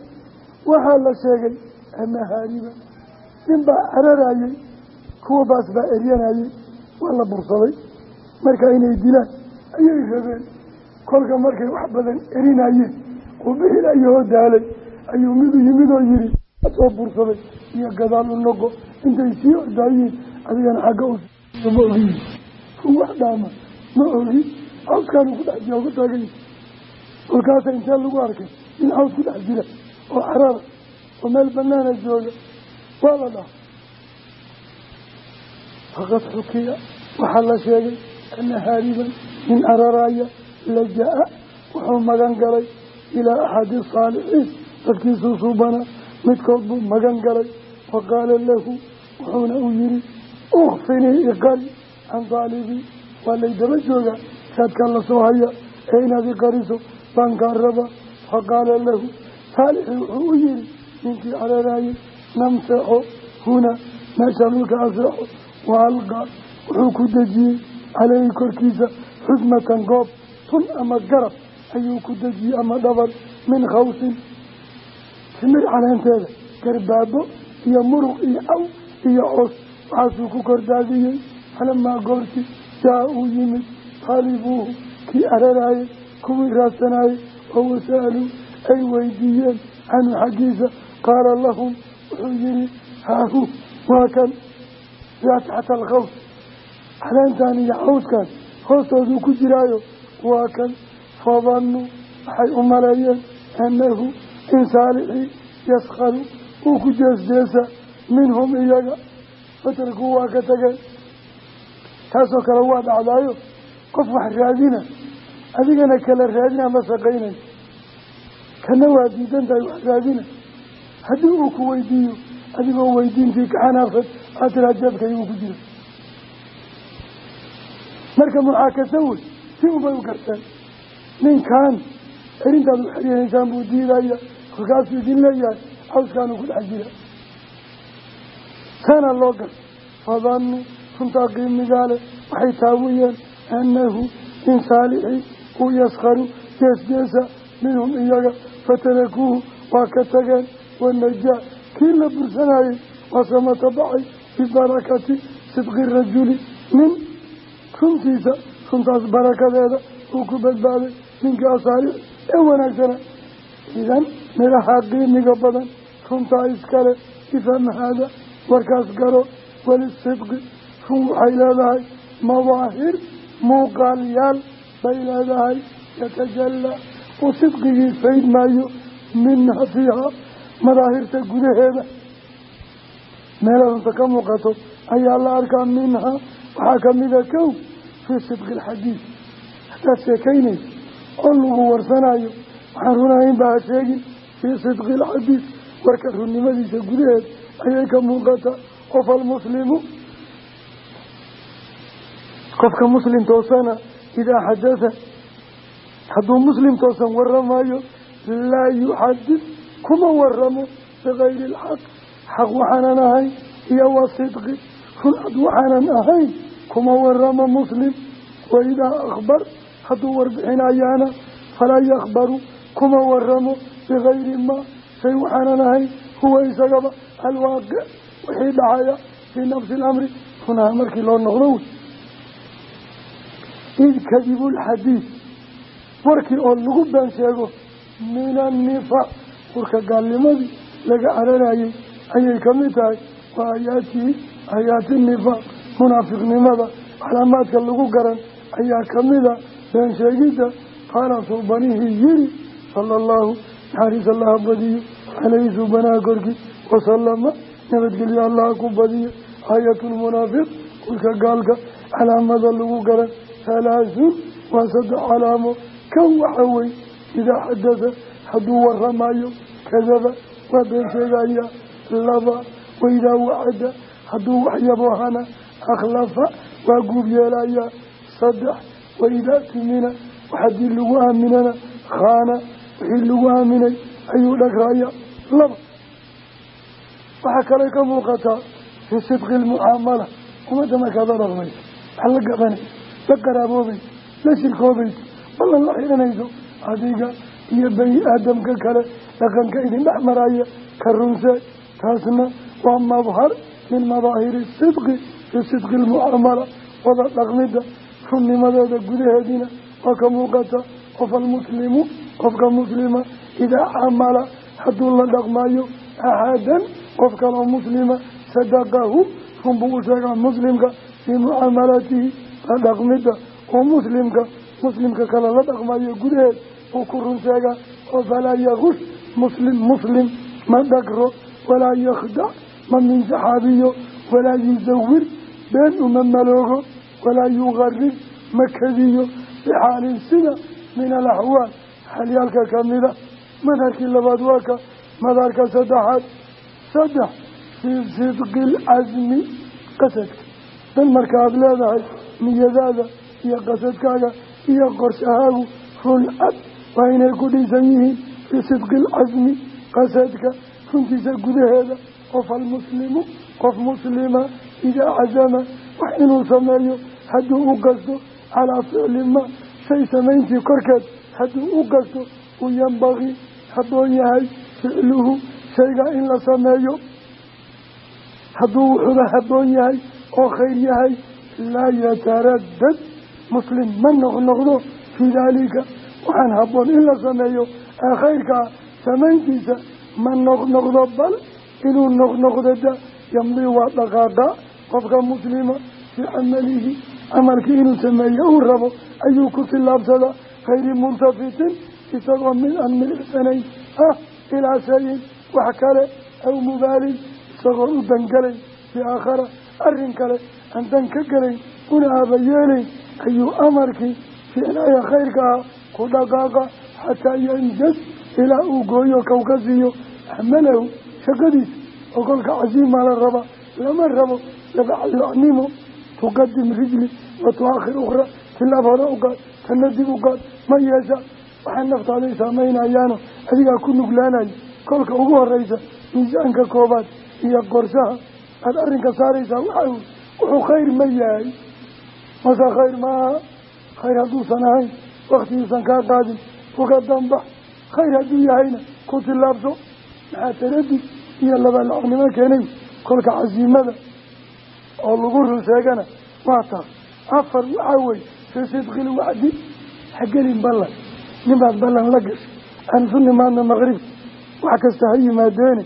waxaa la sheegay ana haariba nin baa cararayey kuwa baas baa eryanayey waa la bursaday. Marka inay dilaan ayay rabeen. Kolka markay wax badan erinayeen oo bixilayahoo daalay. Ayuu midu yimidoo yihi soo bursaday iyo gadaal u noqo. Intay sii ordaayiin adigana xagga ma ogi ru wax dhaama ma ogi cawskaanu ku dhex jira ku taagany kolkaasa intee lagu arkay in caws ku dhex jira oo carara oo meel banaana jooga waa la dhaha faqad xukiya waxaa la sheegay ana haariban min cararaaya laja-a wuxuu magan galay ilaa axadi saalixiin dadkiisuu suubana midkood buu magan galay faqaala lahu wuxuuna uu yihi ukfinii iqari can daalibii waa lay daba joogaa saadkaa la soo haya ee inaad iqariso baan kaa raba. Faqaala lahu saalixii wuxuu u yihi ninkii cararaayay namseexo huna meesha dhulka aseexo wa alqaa wuxuu ku dejiyey caleyhi korkiisa xusmatan goob tun ama garab ayuu ku dejiyey ama min khawsin timir caleenteeda garbaabo iyo muruq iyo aw iyo coos waxaasuu ku kordaadiyey falamaa goorti jaa uu yimid. Taalibuuhu kii araraayey kuwii raadsanayey oo wasa'aluu ay weydiiyeen canhu xaggiisa. Qaala lahum wuxuu yihi haahu waa kan. Yaa taxta alkhaws caleentan iyo cawskan hoostooduu ku jiraayo. Waa kan. Fadannuu waxay u maleeyeen in saalixii yaskharu uu ku jeesjeesa minhum iyaga fatarkuu waa ka tageen taasoo kale waa dhacdaayo qof wax raadina adigana kala raadina ma shaqaynayo kana waa diidan tahay wax raadina haddii uu ku weydiiyo adigoo weydiintii ka xanaaqsan aad tiraa jeebkayguu ku jira marka mucaakasa wey si unbay u garteen ninkan erintaad u buu diidaya kolkaasuu idin leeyahay cawskaanu ku dhex jira. Saana loo gal fadannuu runtaa qiimigaale waxay taawiyeen annahu in saalixii uu yaskharu jeesjeesa minhum iyaga fatarakuuhu waa ka tageen wanajaa kii la bursanayey waa samata baxay bibarakati sidqi rajuli nin runtiisa runtaas barakadeeda uu ku badbaaday ninka asaalix ee wanaagsana midhaha qiimiga badan runtaa iskale ifham haada warkaas garo walisidqi run waxay leedahay mawaahir muuqaalyaal bay leedahay. Yatajallaa uu sidqigii fayd maayo minha fiiha madaahirta gudaheeda. Meeladunta ka muuqato ayaa la arkaa minhaa waxaa kamida kow fii sidqi alxadiid haddaad sheekaynayso oo lagu warsanayo waxaan runahayn baa ha fii sidqi alxadiid warka runnimadiisa gudaheed ayay ka muuqataa qof almuslimu. Qofka muslim toosana idaa xadada hadduu muslim toosan waramayo laa yuxadid kuma waramo bikayri ilxaq xaq waxaanan ahayn iyo wa sidqi. Runcad waxaanan ahayn kuma waramo muslim. Waidaa akhbar hadduu warbixinayaana falaa yakhbaru kuma bikayri maa shay waxaanan ahayn huwa isagaba alwaaqic wixii dhacaya fii nafsi alamri runaha markii loo noqdo wey id kadibu lxadiid warkii oo lagu been sheego min annifaaq warka gaalnimadii laga cararayay ayay ka mid tahay waa aayaatihi aayaati nifaaq munaafiqnimada calaamaadka lagu garan ayaa kamida been sheegidda qaala allahu naxariis allaha badiyo caleyhi suubanaha korkii wasalama nabadgelyo allaha ku badiyo aayatulmunaafiq warka gaalka calaamada lagu garan halaasun waa saddex calaamo kan waxa wey idaa xadada hadduu waramayo kadaba waa been sheegaya laba waidaa wacada hadduu waxyaboohana akhlafa waa guub yeelaya saddex waidaa tumina waxadii lagu aaminana khaana wixii lagu aaminay ayuu dhagraya laba waxaa kale ka muuqataa fii sidqi almucaamala ummadda markaad la dhaqmayso wax la gabanay la qaraaboobeyso la shirkoobayso ballan la xihanayso adiga iyo bani aadamka kale dhaqanka idin dhex maraya ka runseed taasna waa madhar min madaahiri sidqi fii sidqi almucaamala wada dhaqmida runnimadeeda gudaheediina waa ka muuqata qof qofka muslima idaa camala hadduu la dhaqmayo axadan qof kaloo muslima sadaqahu run buu u sheegaa muslimka fii mucaamalatihi la dhaqmida oo muslimka muslimka kale la dhaqmayo gudaheed uu ku run sheegaa oo falaa yakush muslim muslim ma dhagro walaa yakhdac ma minsaxaabiyo walaa yusawir been uma maloogo walaa yuqarir ma kadiyo bixaalin sida min alaxwaal xalyaalka kamida madharkii labaad waa ka madharka saddexaad saddex fii sidqi alcasmi qasadka. Dan marka aada leedahay niyadaada iyo qasadkaaga iyo qorshahaagu run cad waa inay ku dhisan yihiin fii sidqi alcasmi qasadka runtiisa gudaheeda qof almuslimu qof muslima idaa casama wax inuu sameeyo hadduu u qasto calaa ficli shay samayntii korkeed hadduu u qasto uu yambaqii habboon yahay ficluhu shaygaa in la sameeyo hadduu wuxuuba habboon yahay oo khayr yahay laa yataradad muslim ma noqnoqdo fii daalika. Waxaan habboon in la sameeyo ee khayrkaa samayntiisa ma noqnoqdo bal inuu noqnoqdada yamdii waa dhaqaaqa qofka muslima fii camalihi camalkii inuu sameeye uu rabo ayuu ku tillaabsadaa hayri multafitin isagoo mid aan milicsanayn ah ilaa shayin wax kale aw mubaalin isagoo u dangalayn fii aakhara arrin kale aan dan ka gelayn una aabayeelayn ayuu amarkii ficnaya khayrka ah ku dhaqaaqa xataa yanjas ilaa uu gooyo kow ka siiyo xamalahu shaqadiisa oo kolka casiimaa la raba lama rabo labacnimo tuqadim rijli wa ukhra tilaab hore u qaad tanna dib u qaad ma yeesha. Waxaa naftaaday saameynayaano adigaa ku nuglaanayo kolka ugu horeysa miisaanka koobaad iyo qorshaha aada arrinka saaraysaa waxaa wy wuxuu khayr ma yahay. Mase khayr maaha khayr hadduusan ahayn waktigiisan kaa qaadin. Uga dambax khayr hadduu yahayna ku tillaabso. Maxaa taradid iyo labalacnimo keenay? Kolka casiimada oo lagu run sheegana waa taas. Afar waxaa wey fii sidqil wacdi hagelin ballan ninbaad ballan la gashay aan isu nimaadna maqrib wax kasta ha yimaadeene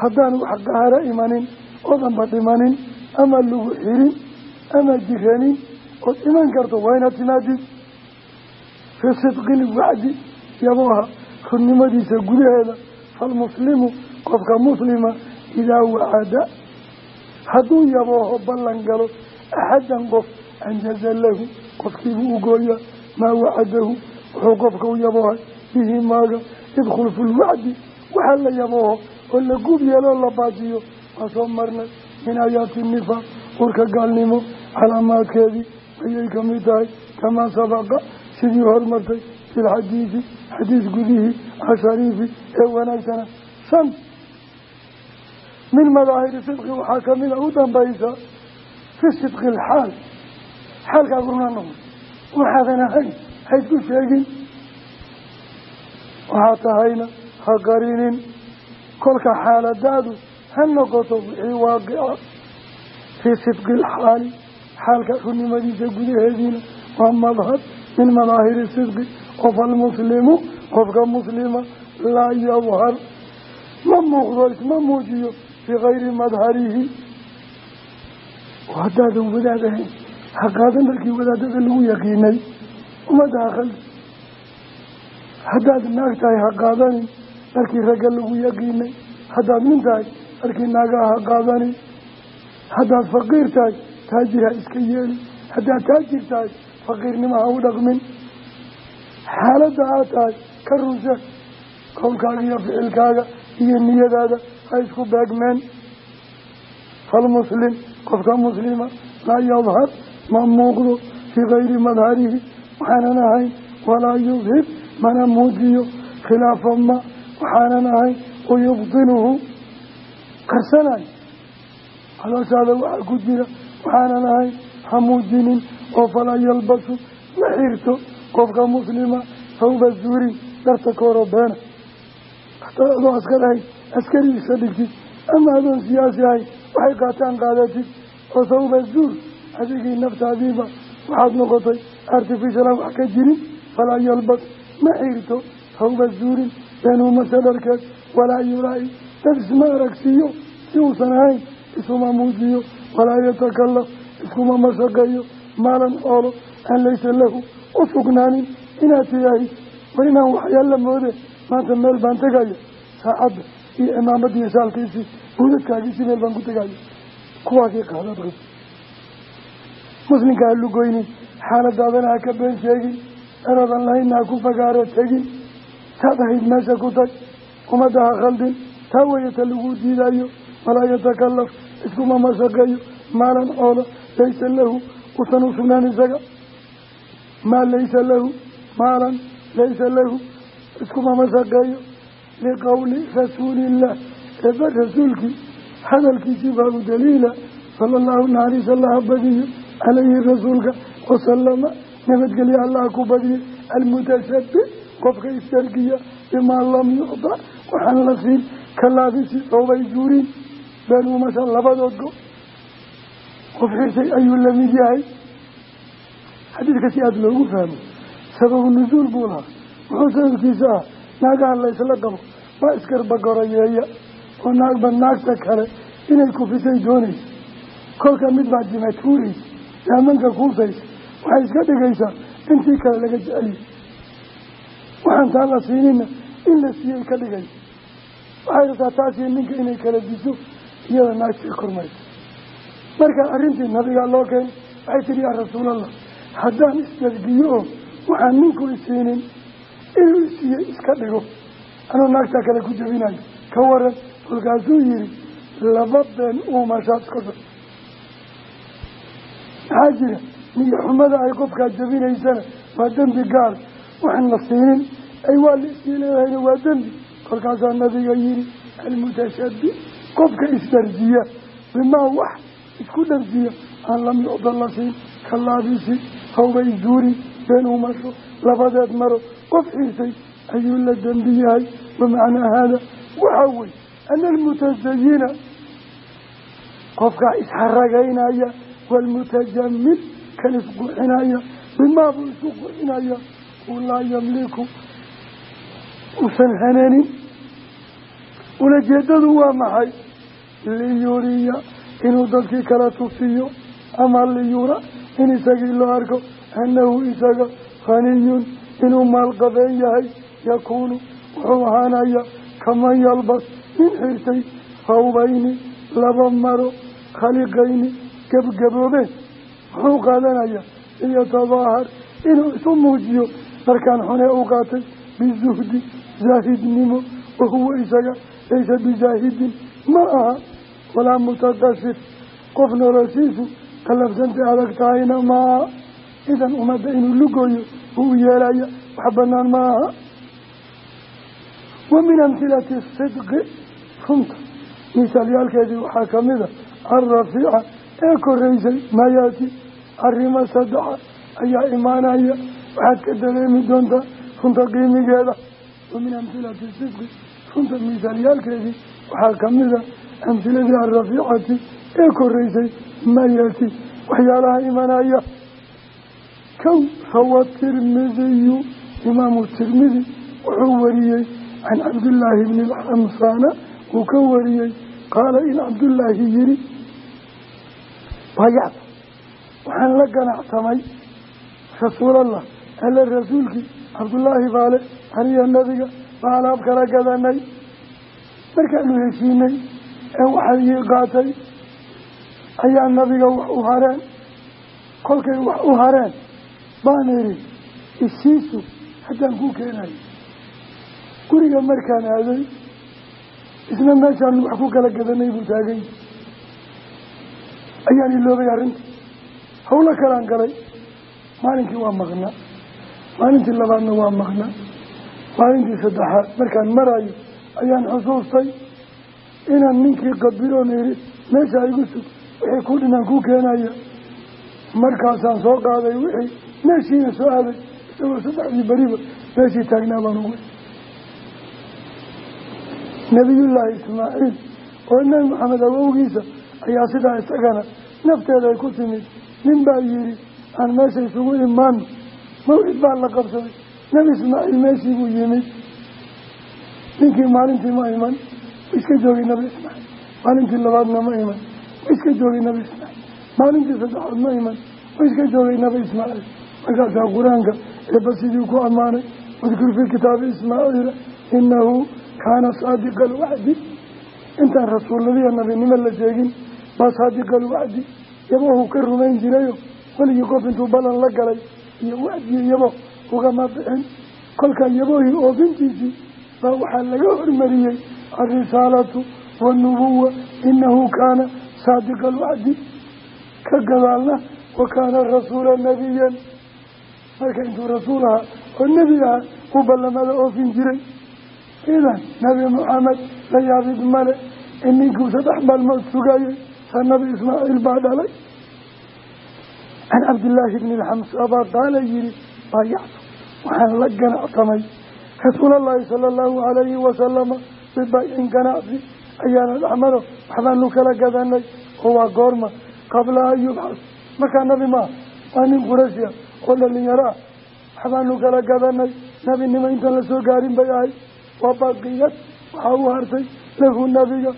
haddaan wax qaara imanin oodanba dhimanin ama lagu xirin ama jiranin ood iman karto waa inaad timaadid fii sidqi lwacdi yabooha runnimadiisa gudaheeda falmuslimu qofka muslima idaa wacada hadduu yabooho ballan galo axadan qof anjaza lahu qofkiibuu u gooyaa maa wacadahu? Wuxuu qofka u yaboohay bihi maaga idkhul fi lwacdi waxaa la yabooho oo la guub yeeloo la baajiyo. Waa soo marnay min aayaati nifaaq urka gaalnimo calaamaadkeedii ayay ka mid tahay kamaa sabaqa sidii hormartay filxadiidi xadiis gudihii ashariifi ee wanaagsana. Shan min madaahiri sidqi waxaa kamida u dambaysa fi sidqi alxaal xaalkaagu runa noqon waxaadan ahayn ha isku sheegin. Waxaa tahayna ha qarinin kolka xaaladaadu ha noqoto wixii waaqica fii sidqi alxaali xaalka runnimadiisa gudaheediina waa madhar min madaahiri sidqi. Qof almuslimu qofka muslima laa yadhar ma muuqdo isma muujiyo fii kayri madharihi. Haddaadan wadaad ahayn ha qaadan dharkii wadaadada lagu yaqiinay ummadda ha khaldi haddaad naag tahay ha qaadanin dharkii ragga lagu yaqiinay haddaad nin tahay dharkii naagaha ha qaadanin haddaad faqiir tahay taajir ha iska yeelin haddaad taajir tahay faqiirnimo ha u dhaqmin. Xaaladda aad tahay ka runse iyo ficilkaaga iyo niyadaada ha isku beegmeen. Falmuslim qofka muslima laa yadhar ma muuqdo fii kayri madharihi waxaanan ahayn walaa yudhib mana muujiyo khilaafa ma waxaanan ahayn wayubtinuhu qarsanayo calooshaada waxaa ku jira waxaanan ahayn ha muujinin oo falaa yalbasu ma xirto qofka muslima sawba zuurin dharta kooro beena. Hataa adoo askar ahayn askarigiisa dhigtid ama adoon siyaasi waxay qaataan qaadatid oo adigii naftaadiiba waxaad noqotay artificial aan wax ka jirin falaa yalbas ma xirto sawba zuurin beenuumasa dharkeed walaa yuraa'i dad isma aragsiiyo si uusan ahayn isuma muujiyo walaa yatakalaf iskuma mashaqeeyo maalan xoolo aan laysa lahu u sugnaanin inaad tidaahi war inaan waxyaalla moode maanta meel baan tegaya saacadda iyo cimaamadiiyo shaalkiisii buudadkaagiisii meel baan ku tegaya kuwaasii muslimka ha lugoynin xaaladaadana ha ka been sheegin eradan lahaynna ha ku fagaaro tegin taad ahayd meesha ku tag ummadda ha khaldin taa weyata lagu diidayo walaa yatakalaf iskuma mashaqeeyo maalan xoolo laysa lahu usan u sugnaan isaga. Maa laysa lahu maalan laysa lahu iskuma mashaqeeyo liqowli rasuuliillah eeba rasuulkii hadalkiisii baa u daliila sala allahu naxariis allaha badiyo calayhi rasuulka wasalama nabadgelya allaha ku badiyay almutashabi qofka istargiya bimaa lam yucda waxaan la siin kalaabisi soobay juuriin beenuumasha labadood go qof xirtay ayuu la mid yahay xadiidka si aada loogu fahmo sababu nusuul buu lahaa muxuu sababkiisa ah naagaha laysla qabo waa iskarbagoroyeeya oo naagba naagta kale inay kufisay doonaysa kolka mid baa jima tuuraysa daamanka kuusaysa waxay iska dhigaysaa intii kale laga jeceliyo waxaan taa la siinina in la siiyey ka dhigaysa waxay rabtaa taasii ninka inay kala diso iyada naagtii kormaysa marka arrintii nabigaa loo keenay waxay tihi yaa rasuulallah haddaan isdadgiyo oo waxaan ninku isiinin inuu isiiye iska dhigo. Anuu naagtaa kale ku jabinayo ka waran kolkaasuu yihi laba been uumashaad iska so maxaa jira niyo xumada ay qofkaa jabinaysana? Waa dembi gaal waxaan la siinin. Ay waa la isii leedahayna waa dembi. Kolkaasaa nabiga yihi almutashabi qofka isdarjiya bimaa wax isku dharjiya aan lam yucda la siin ka laabisi hawbay zuuri been umasho labadeed maro qof xiisay ayuu la dembi yahay. Wamacnaa haada? Waxaa wey ana almutasayina waalmutajamil kan isqurxinaya bimaa buu isu qurxinaya uu laa yamliku uusan haneenin ulajeedadu waa maxay liyuriya inuu dadkii kala tusiyo ama liyura in isagii loo arko annahu isaga haniyun inuu maalqabeen yahay yakuunu wuxuu ahaanaya kaman yalbas nin xirtay hawbayni laba maro khaliqayni gebgaboobeen wuxuu qaadanaya liyatadaahar inuu isu muujiyo markaan xunee u qaatay bizuhdi zaahidnimo wahuwa isaga laysa bizaahidin ma aha walaa mutaqasif qof noloshiisu qalafsantay adag tahayna maaha idan ummadda inuu lugooyo uu yeelaya wax banaan ma aha. Wa min amhilati sidqi runta misaalyaalkeedii waxaa ka mid a alrafiica ee koraysay mayaati arrimo saddexa ayaa imaanaya. Waxaad ka dareemi doontaa runta qiimigeeda. Wa min amhilati sidqi. Runta misaalyaalkeedii waxaa ka mid a amhiladii alrafiicati ee koraysay mayaati. Waxyaalaha imanaya kow rawa tirmidiyu. Imaamu tirmidi wuxuu wariyey can cabdillaahi bni lxamsaana uu ka wariyey qaala in cabdullaahi yiri bayacta waxaan la ganacsamay rasuulallah alle rasuulkii cabdullaahi baale aniya nabiga baa alaab kala gadanay. Markaanu heshiinay ee waxay ii qaatay ayaa nabiga wax u hareen. Kolkay wax u hareen. Baan idhi isiisu haddaan kuu keenayo guriga markaan aaday isna meeshaan wax ku kala gadanay buu taagay ayaan iloobay arrintii. Hawlo kalaan galay. Maalinkii waa maqnaa. Maalintii labaadna waa maqnaa. Maalintii saddexaad markaan marayo ayaan xusuustay inaan ninkii qabiloon idhi meesha igu sug wixii ku dhinaan kuu keenaya markaasaan soo qaaday wixii meeshiina soo aaday isagoo saddexdii beriba meeshii taagnaa baan ugu nabiyullaahi ismaaciil oo nebi maxamed awowgiisa ayaa sidaa isagana nafteeda ay ku timid. Nin baa yidhi aan meesha isugu imaano mawcid baa la qabsaday. Nebi ismaaciil meeshii buu yimid. Ninkii maalintii ma iman iska joogay nabi ismaaciil. Maalintii labaadna ma iman iska joogay nabi ismaaciil. Maalintii saddexaad ma iman iska joogay nabi ismaaciil. Markaasaa qur'aanka eebba sidii ku ammaanay wadkur fii kitaabi ismaaciila inahu kaana saadiqa alwacdi intaan rasuulnadiya nabinimo la sheegin baa saadiqa alwacdi yabahuu ka rumayn jirayo weligii qof intuu ballan la galay iyo wacdii yabo ugama bixin kolkaa yaboohii oofintiisii baa waxaa laga hormariyey alrisaalatu waannubuwa inahu kaana saadiqa alwacdi ka gadaalna wa kaana rasuula nabiyan marka intuu rasuul ahaa oo nebi ahaa uu ballamada oofin jiray. Idan nebi maxamed la male in maalmood sugayey nabi ismaaciil baa dhalay can cabdillaahi bni lxamsabaa qaala yihi baayactu waxaan la ganacsamay rasuulallaahi sala allahu calayhi wasalama bibaycin ganacsi ayaana dhexmaro waxbaanu kala gadanay oo waa goorma qabla an yubxas markaa nabi maaha waa nin qurashi ah oo dhalinyaro ah waxbaanu kala gadanay nabinimo intaan la soo gaarin bay ahay waa baqiyad waxaa u hartay lahu nabiga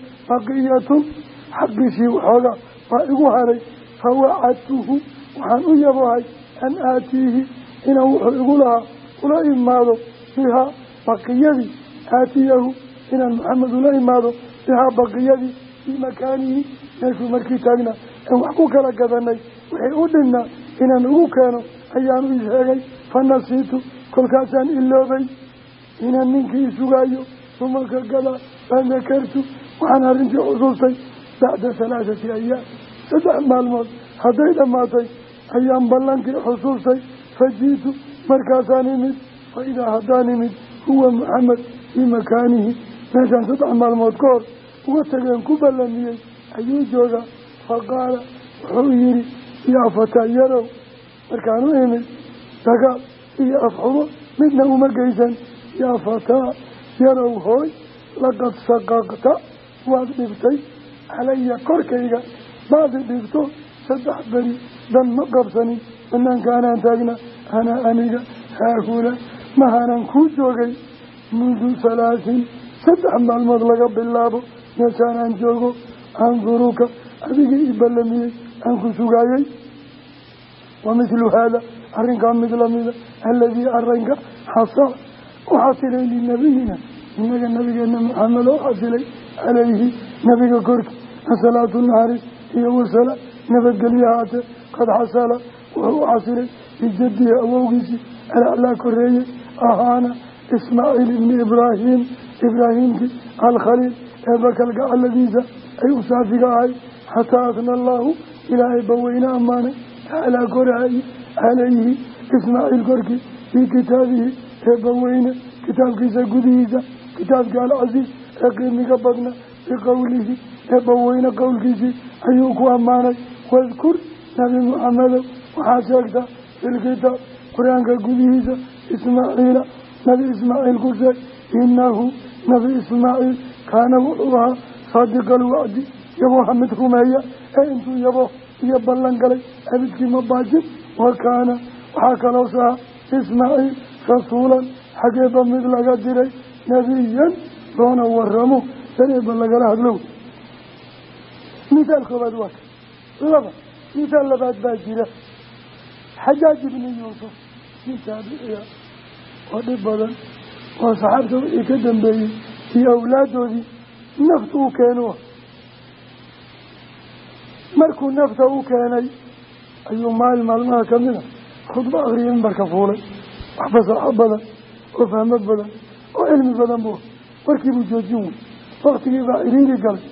xaqiisii waxoogaa baa igu haray fawacadtuhu waxaan u yabohay an aatiihi inaan wuxuu igu lahaa ula imaado bihaa baqiyadii aatiyahu inaan maxamed ula imaado bihaa baqiyadii fii makaanihi. Meeshuu markii taagnaa aan wax ku kala gadanay wixii u dhinnaa inaan ugu keeno ayaan u sheegay fa nasiitu kolkaasaan iloobay inaan ninkii isugaayo uma ka gadaa waxaan arrintii xusuustay bacda halaathati ayaam saddex maalmood hadday dhammaatay ayaan ballankii xusuustay fajiitu markaasaan imid fa idaa haddaan imid huwa maxamed fii makaanihi meeshaan saddex maalmood ka hor uga tageen ku ballamiyey ayuu joogaa faqaala wuxuu yidhi yaa fataa yarow markaan u imid dagaal iyo afxumo midna uma geysan yaa fataa yarow hooy laqad waad dhibtay calaya korkayga. Baadi dhibto saddex beri dan ma qabsanin banaanka anaan taagna anaa aniga haahula. Mahaanaan kuu joogay. Mundu halaatin saddex maalmood laga bilaabo. Meeshaan aan joogo anduruka adigii i ballamiyey aan ku sugaayey wa mithlu haada arrinkaa mid lamida aladii arrinka xasaa u xasilay linabiyina inaga nabigeena maxamed oo calayhi nabiga korki asalaatu naxaris iyo wasala nabadgelyo haatee qad xasala wuxuu u xasilay bijadihi awowgiisii alaclaa koreeye ahaana ismaaciil ibni ibraahim ibraahimkii alkhaliil ee bakalgacaladiisa ay u saafiga ahay xataa asna allaahu ilaahay baweyne ammaanay tacalaa korahaye calayhi ismaaciil korkii fii kitaabihi ee baweyne kitaabkiisa gudihiisa kitaabkii alcasiiz ee qiimiga badna biqowlihi ee baweyne qowlkiisii ayuu ku ammaanay. Wadkur nabi muxamedow waxaad sheegtaa filkitaab qur'aanka gudihiisa ismaaciila. Nabi ismaaciil ku sheeg inahu nabi ismaaciil kaana wuxuu ahaa saadiqa alwacdi yabooha mid rumeeya. Ee intuu yabo iyo ballan galay abidkii ma baajin. Wa kaana waxaa kaloos ahaa ismaaciil rasuulan xageeba mid laga diray nebiyan loona waramo daneeba lagala hadlow mithaal koobaad waa ka. Laba mithaal labaad baa jira. Xajaaj ibni yuusuf nin taabiciya oo dhib badan oo wixii ka dambeeyey iyo awlaadoodii nafta u keenu markuu nafta u keenay ayuu maalin maalmaha kamida khudbo akriyay mimbarka fuulay. Wax fasaaxo badan oo fahmo badan oo cilmi badan buu warkiibuu joojin wey waktigii baa iriiri galay.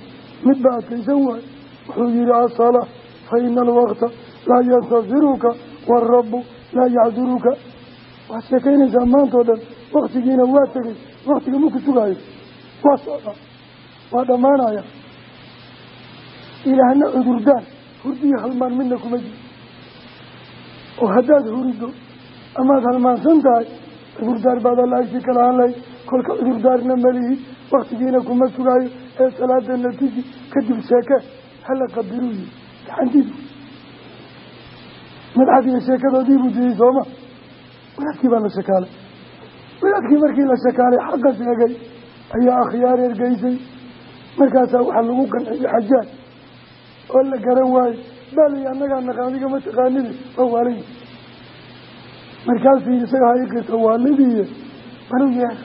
Mid baa adkaysan waay wuxuu yihi asalaa fa ina alwaqta laa yantasiruka warabu laa yacduruka. Waxaad sheekaynaysaa maantao dhan. Waktigiina waa tegay waktiga maku sugaayo waa socdaa waa dhammaanaya ilaahna cudurdaan hurdiyi halmaan midna kuma jiro. Oo haddaad hurido amaad halmaansan tahay cudurdaar baad alla agsi kala kolka cudurdaarna malihi waktigiina kuma sugaayo ee salaadana tuji kadib sheeke hala qadiruu yihi gacantiidu madxadiiyo sheekadoodiibuu diyey sooma. Wadaadkii baa la shakaalay. Wadaadkii markii la shakaalay xaqa sheegay. Ayaa akhyaar ergeysay. Markaasaa waxaa lagu qanciyey xajaaj. Oo la garan waayo baalay annagaa naqaan adiga ma taqaanide waa waalay markaasuu yii isaga ha iqirta waalidiiye banu yeer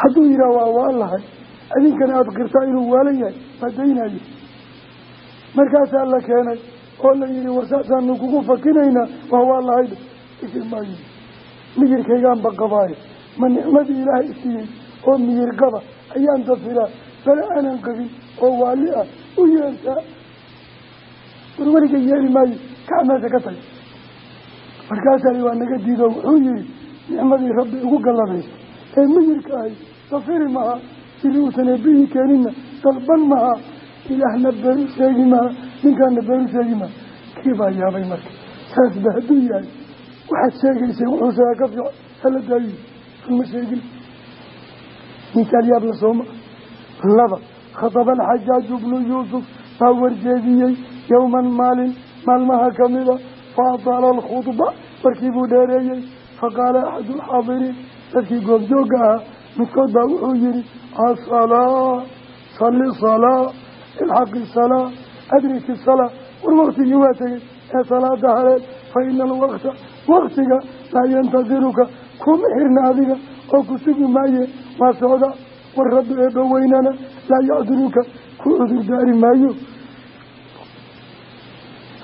hadduu yidhaah waa waan lahay. Idinkana aada qirtaa inuu waalan yahay waa daynayo markaasaa la keenay oo la yihi wasaasaanu kugu fakinaynaa waa waa lahayba isir maayo miyirkaygaanba qabaayo. Ma nicmadii ilaahay isiiyey oo miyir qaba ayaan dafilaa bale aanan qabin oo waali ah. U yeertaa war weliga yeeli maayo kacmeesha ka tagay markaasaa waa naga diido wuxuu yihi nicmadii rabbi ugu gallabaysa ee miyirka ahay dafiri maha sidii uusan eebihii keenina dalban maha ilaahna beenu sheegi maha ninkaana beenu sheegi maha. Kii baa yaabay marka. Saasba hadduu yahay waxaad sheegayseen wuxuu sheega ka fiican hala daayi ma sheegin. Ninkaan yaab la sooma laba khataba alxajaaju bnu yuusuf baa warjeediyey yowman maalin maalmaha kamida fa ataala alkhudba warkii buu dheereeyey faqaala axadu alxaadiriin dadkii goobjoogga ahaa midkood baa wuxuu yihi asalaa salli salaa ilxaqi salaa adriki salaa war waktigii waa tegey ee salaada hareed fa ina alwaqta waktiga laa yantadiruka kuma xirna adiga oo ku sugi maaye waa socda war rabbi eebba weynana laa yacduruka ku cudurdaari maayo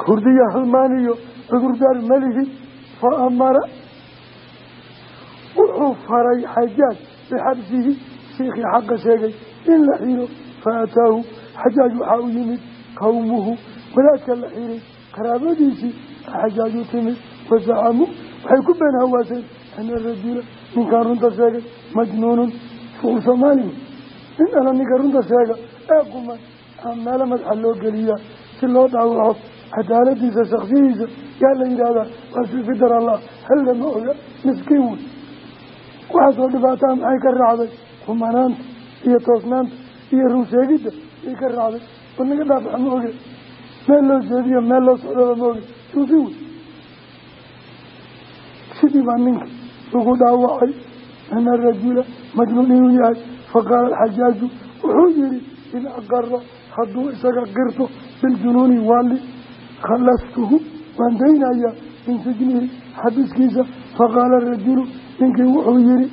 hurdiya cudurdaar malihi fa amara wuxuu faray xajaaj bixabsihi shiikhii xaqa sheegay in la xiro fa ataahu xajaaj waxaa u yimid qowmuhu wadaadka la xiray qaraabadiisii xajaaj u timid wazacamuu waxay ku been hawaaseen ana rajula ninkaan runta sheegay majnuunun fuul soomaaliya nin ala ninka runta sheega ee quman aa meelo madaxa loo geliyaa si loo dhaawaco cadaaladiisa shaksiyadiisa yaa la yidhaahdaa waa fi fidar allah hal lama oga miskiin wey. Waxaasoo dhibaataa maxay ka raacday? Kumanaanta iyo toosnaanta iyo run sheegidda ay ka raacday. War naga dhaafax ma oge. Meel loo jeediyo meel loo socdaba ma oge. Suufi wey. Sidii baa ninka lagu dhaawacay ana rajula majnuun inuu yahay faqaala alxajaaju wuxuu yihi in aqara isaga qirto biljunuuni khalastuhu waan daynayaa min sijnihi xabiskiisa faqaala rajulu ninkii wuxuu yihi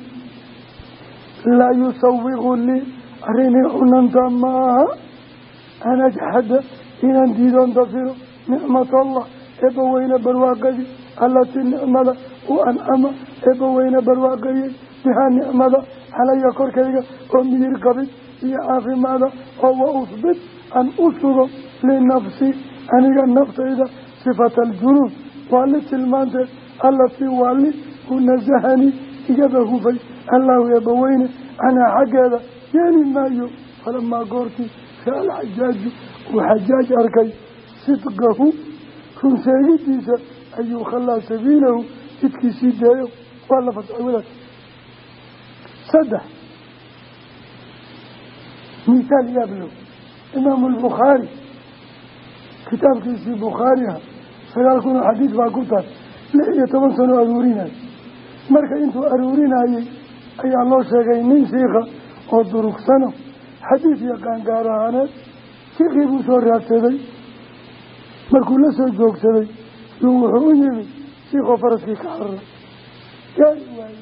laa yusawiqu lii arrinii cunanta maaha an ajxada inaan diidoon dafiro nicmat allah eebbaweyne barwaaqadii allatii nicmada u ancama eebbaweyne barwaaqayey bihaa nicmada calaya korkayga oo miyir qabid iyo caafimaada oo wa usbit an u sugo linafsi aniga naftayda sifata aljunuun waali tilmaanteed allatii waali u nasahanii igaba hufay allahu eebbaweyne canhaa xaggeeda yeeli maayo falamaa goortii raa alxajaaju uu xajaaj arkay sidqahu run sheegidiisa ayuu khallaa sabiilahu jidkiisii deeyo waa la fasxay wadaad saddex misaal yaablow kitaabkiisii bukhaariha sagaal kun oo xadiid baa ku taal lix iyo toban sano aruurinayay marka intuu aruurinayey ayaa loo sheegay nin shiikha oo durugsano xadiid yaqaan gaar ahaaneed shiikhii buu soo raadsaday. Markuu la soo joogsaday yuu wuxuu u yimi shiikhoo faraskii ka cararay gaari waaye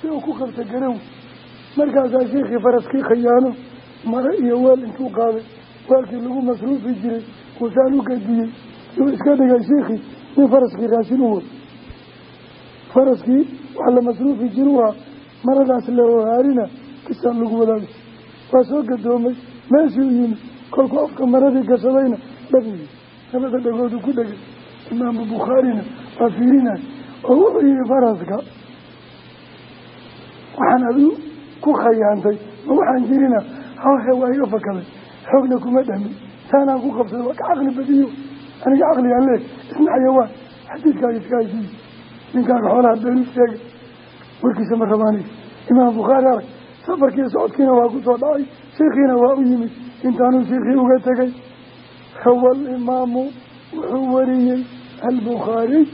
si uu ku qabta garow. Markaasaa shiikhii faraskii khayaano mare iyo weel intuu qaaday weelkii lagu masruufi jiray uusaan u gadiyey yuu iska dhigay shiikhii nin faraskii raashin u wado faraskii wax la masruufi jiru waa maradaas la ohaarina kisaan lagu wadaagay waa soo gadoomay meeshii u yimi kolkuu afka maradii gashadayna dhabiyi labada dhagoodu ku dhegay imaamu bukhaarina waa fiirinay oo wuxuu yihi faraska. Waxaan adigu ku khayaantay ma waxaan jirina hawhe waa iga fakaday xoogna kuma dhamin taanaan ku qabsaday waa ka caqli badiyo aniga caqligaan leeh isna xayawaan. Xadiidkaaga iska haysiiyi ninkaaga xoolaha beenu sheegay. Warkiisa ma rabaanaysa imaam bukhaari arag safarkii socodkiina waa ku soo dhacay. Shiikhiina waa u yimid. Intaanuu shiikhii uga tegay. Rawa alimaamu wuxuu wariyey. Albukhaariy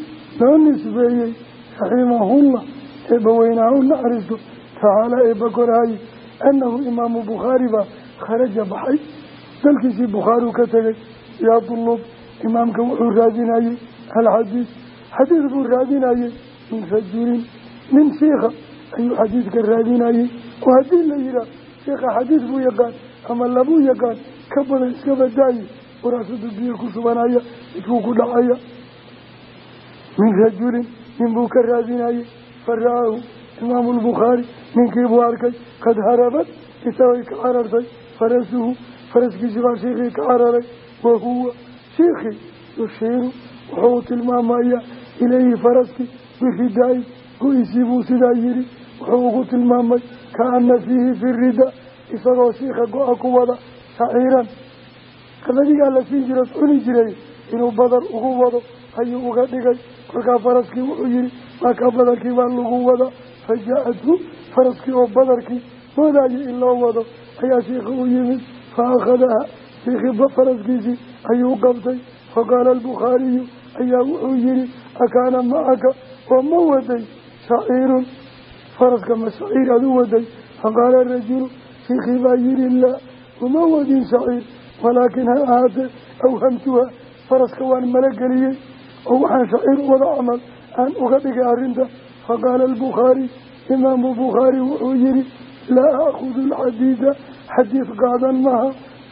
loo nisbeeyey. Raximahullah. Eebba weynaa u naxariisto tacaala eebba koraaye annahu imaamu bukhaari baa kharaja baxay dalkiisii bukhaariu ka tegay yaadulub imaamka wuxuu raadinayey alxadiid xadiid buu raadinayey min rajulin nin shiikha ayuu xadiidka raadinayey oo haddii la yihaah sheikha xadiid buu yaqaan ama labuu yaqaan ka badan iska badaaye waraasadu biyo ku shubanaya midkuu ku dhacaya. Min rajulin nin buu ka raadinayey fara-ahu imaamu lbukhaari ninkiibuu arkay qad harabad isagay ka carartay farasuhu faraskiisi baa shiikhii ka cararay wahuwa shiikhii yushiiru wuxuu tilmaamayaa ilayhi faraskii biridaa'i go-isii buu sidaa yidhi wuxuu ugu tilmaamay kaana fiihi fi rida. Isagoo shiikha go-a ku wada shaciiran qamadigaa la siin jiro cuni jiray inuu badar ugu wado ayuu uga dhigay. Kolkaa faraskii wuxuu yihi maakaa badarkii baa lagu wada? Fa jaa-athu faraskii oo badarkii moodaayo in loo wado. Ayaa shiikha u yimid fa akhadaha shiikhii faraskiisii ayuu qabtay faqaala albukhaariyu ayaa wuxuu yihi akaana macaka oo ma waday shaciirun faraska ma shaciir aad u waday faqaala rajulu shiikhii baa yihi laa uma wadin shaciir walaakin ha ahaatee awhamtuha faraska waan malageliyey oo waxaan shaciir wada camal aan uga dhigay arrinta faqaala albukhaari imaamu bukhaari wuxuu yihi laa aakudu xadiid qaadan maha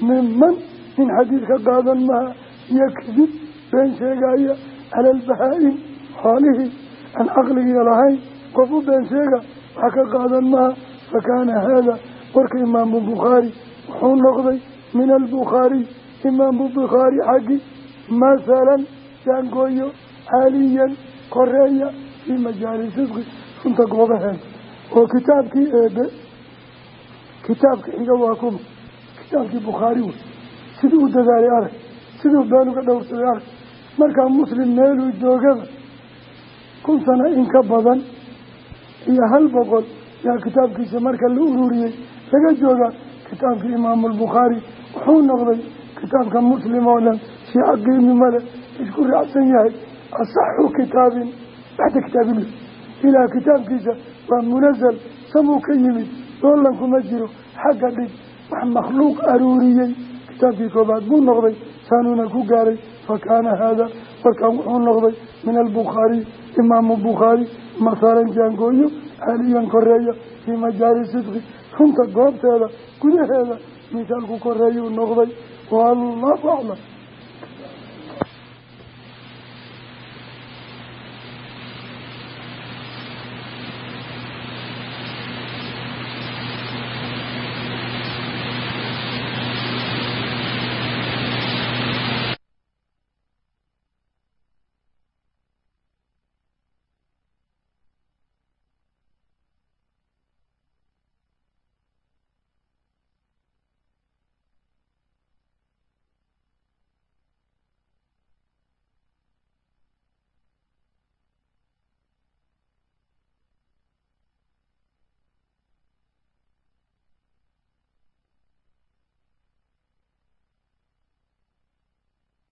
minman nin xadiidka qaadan maha yakdib been sheegaya cala albahaa-in xoolihii aan caqligiia lahayn qof u been sheega wax ka qaadan maha fakaana haada warka imaamu bukhaari wuxuu noqday min albukhaariy imaamu bukhaari xaggi masalan jaangooyo caaliyan koreeya fii majaali sidqi runta goobaheeda oo kitaabkii eebe kitaabka xiga waa kuma kitaabkii bukhaari wey siduu u dadaalay arag siduu been uga dhowrsaday arag. Markaa muslim meeluu joogaba kun sano in ka badan iyo hal boqol yaa kitaabkiisa marka la ururiyey laga joogaa kitaabkii imaamu albukhaari wuxuu noqday kitaabka muslim oo dhan shiica qiimi male isku raacsan yahay asaxu kitaabin baxda kitaabillah ilaah kitaabkiisa waa munasal samuu ka yimid doollankuma jiro xagga dhig wax makhluuq aruuriyey. Kitaabkii koobaad buu noqday saanuuna ku gaaray fa kaana haada warkan wuxuu noqday min albukhaariy imaamu bukhaari masalan jaangooyo caaliyan koreeya fii majaari sidqi runta goobteeda gudaheeda misaalku koreeyuu noqday. Wallahu aclam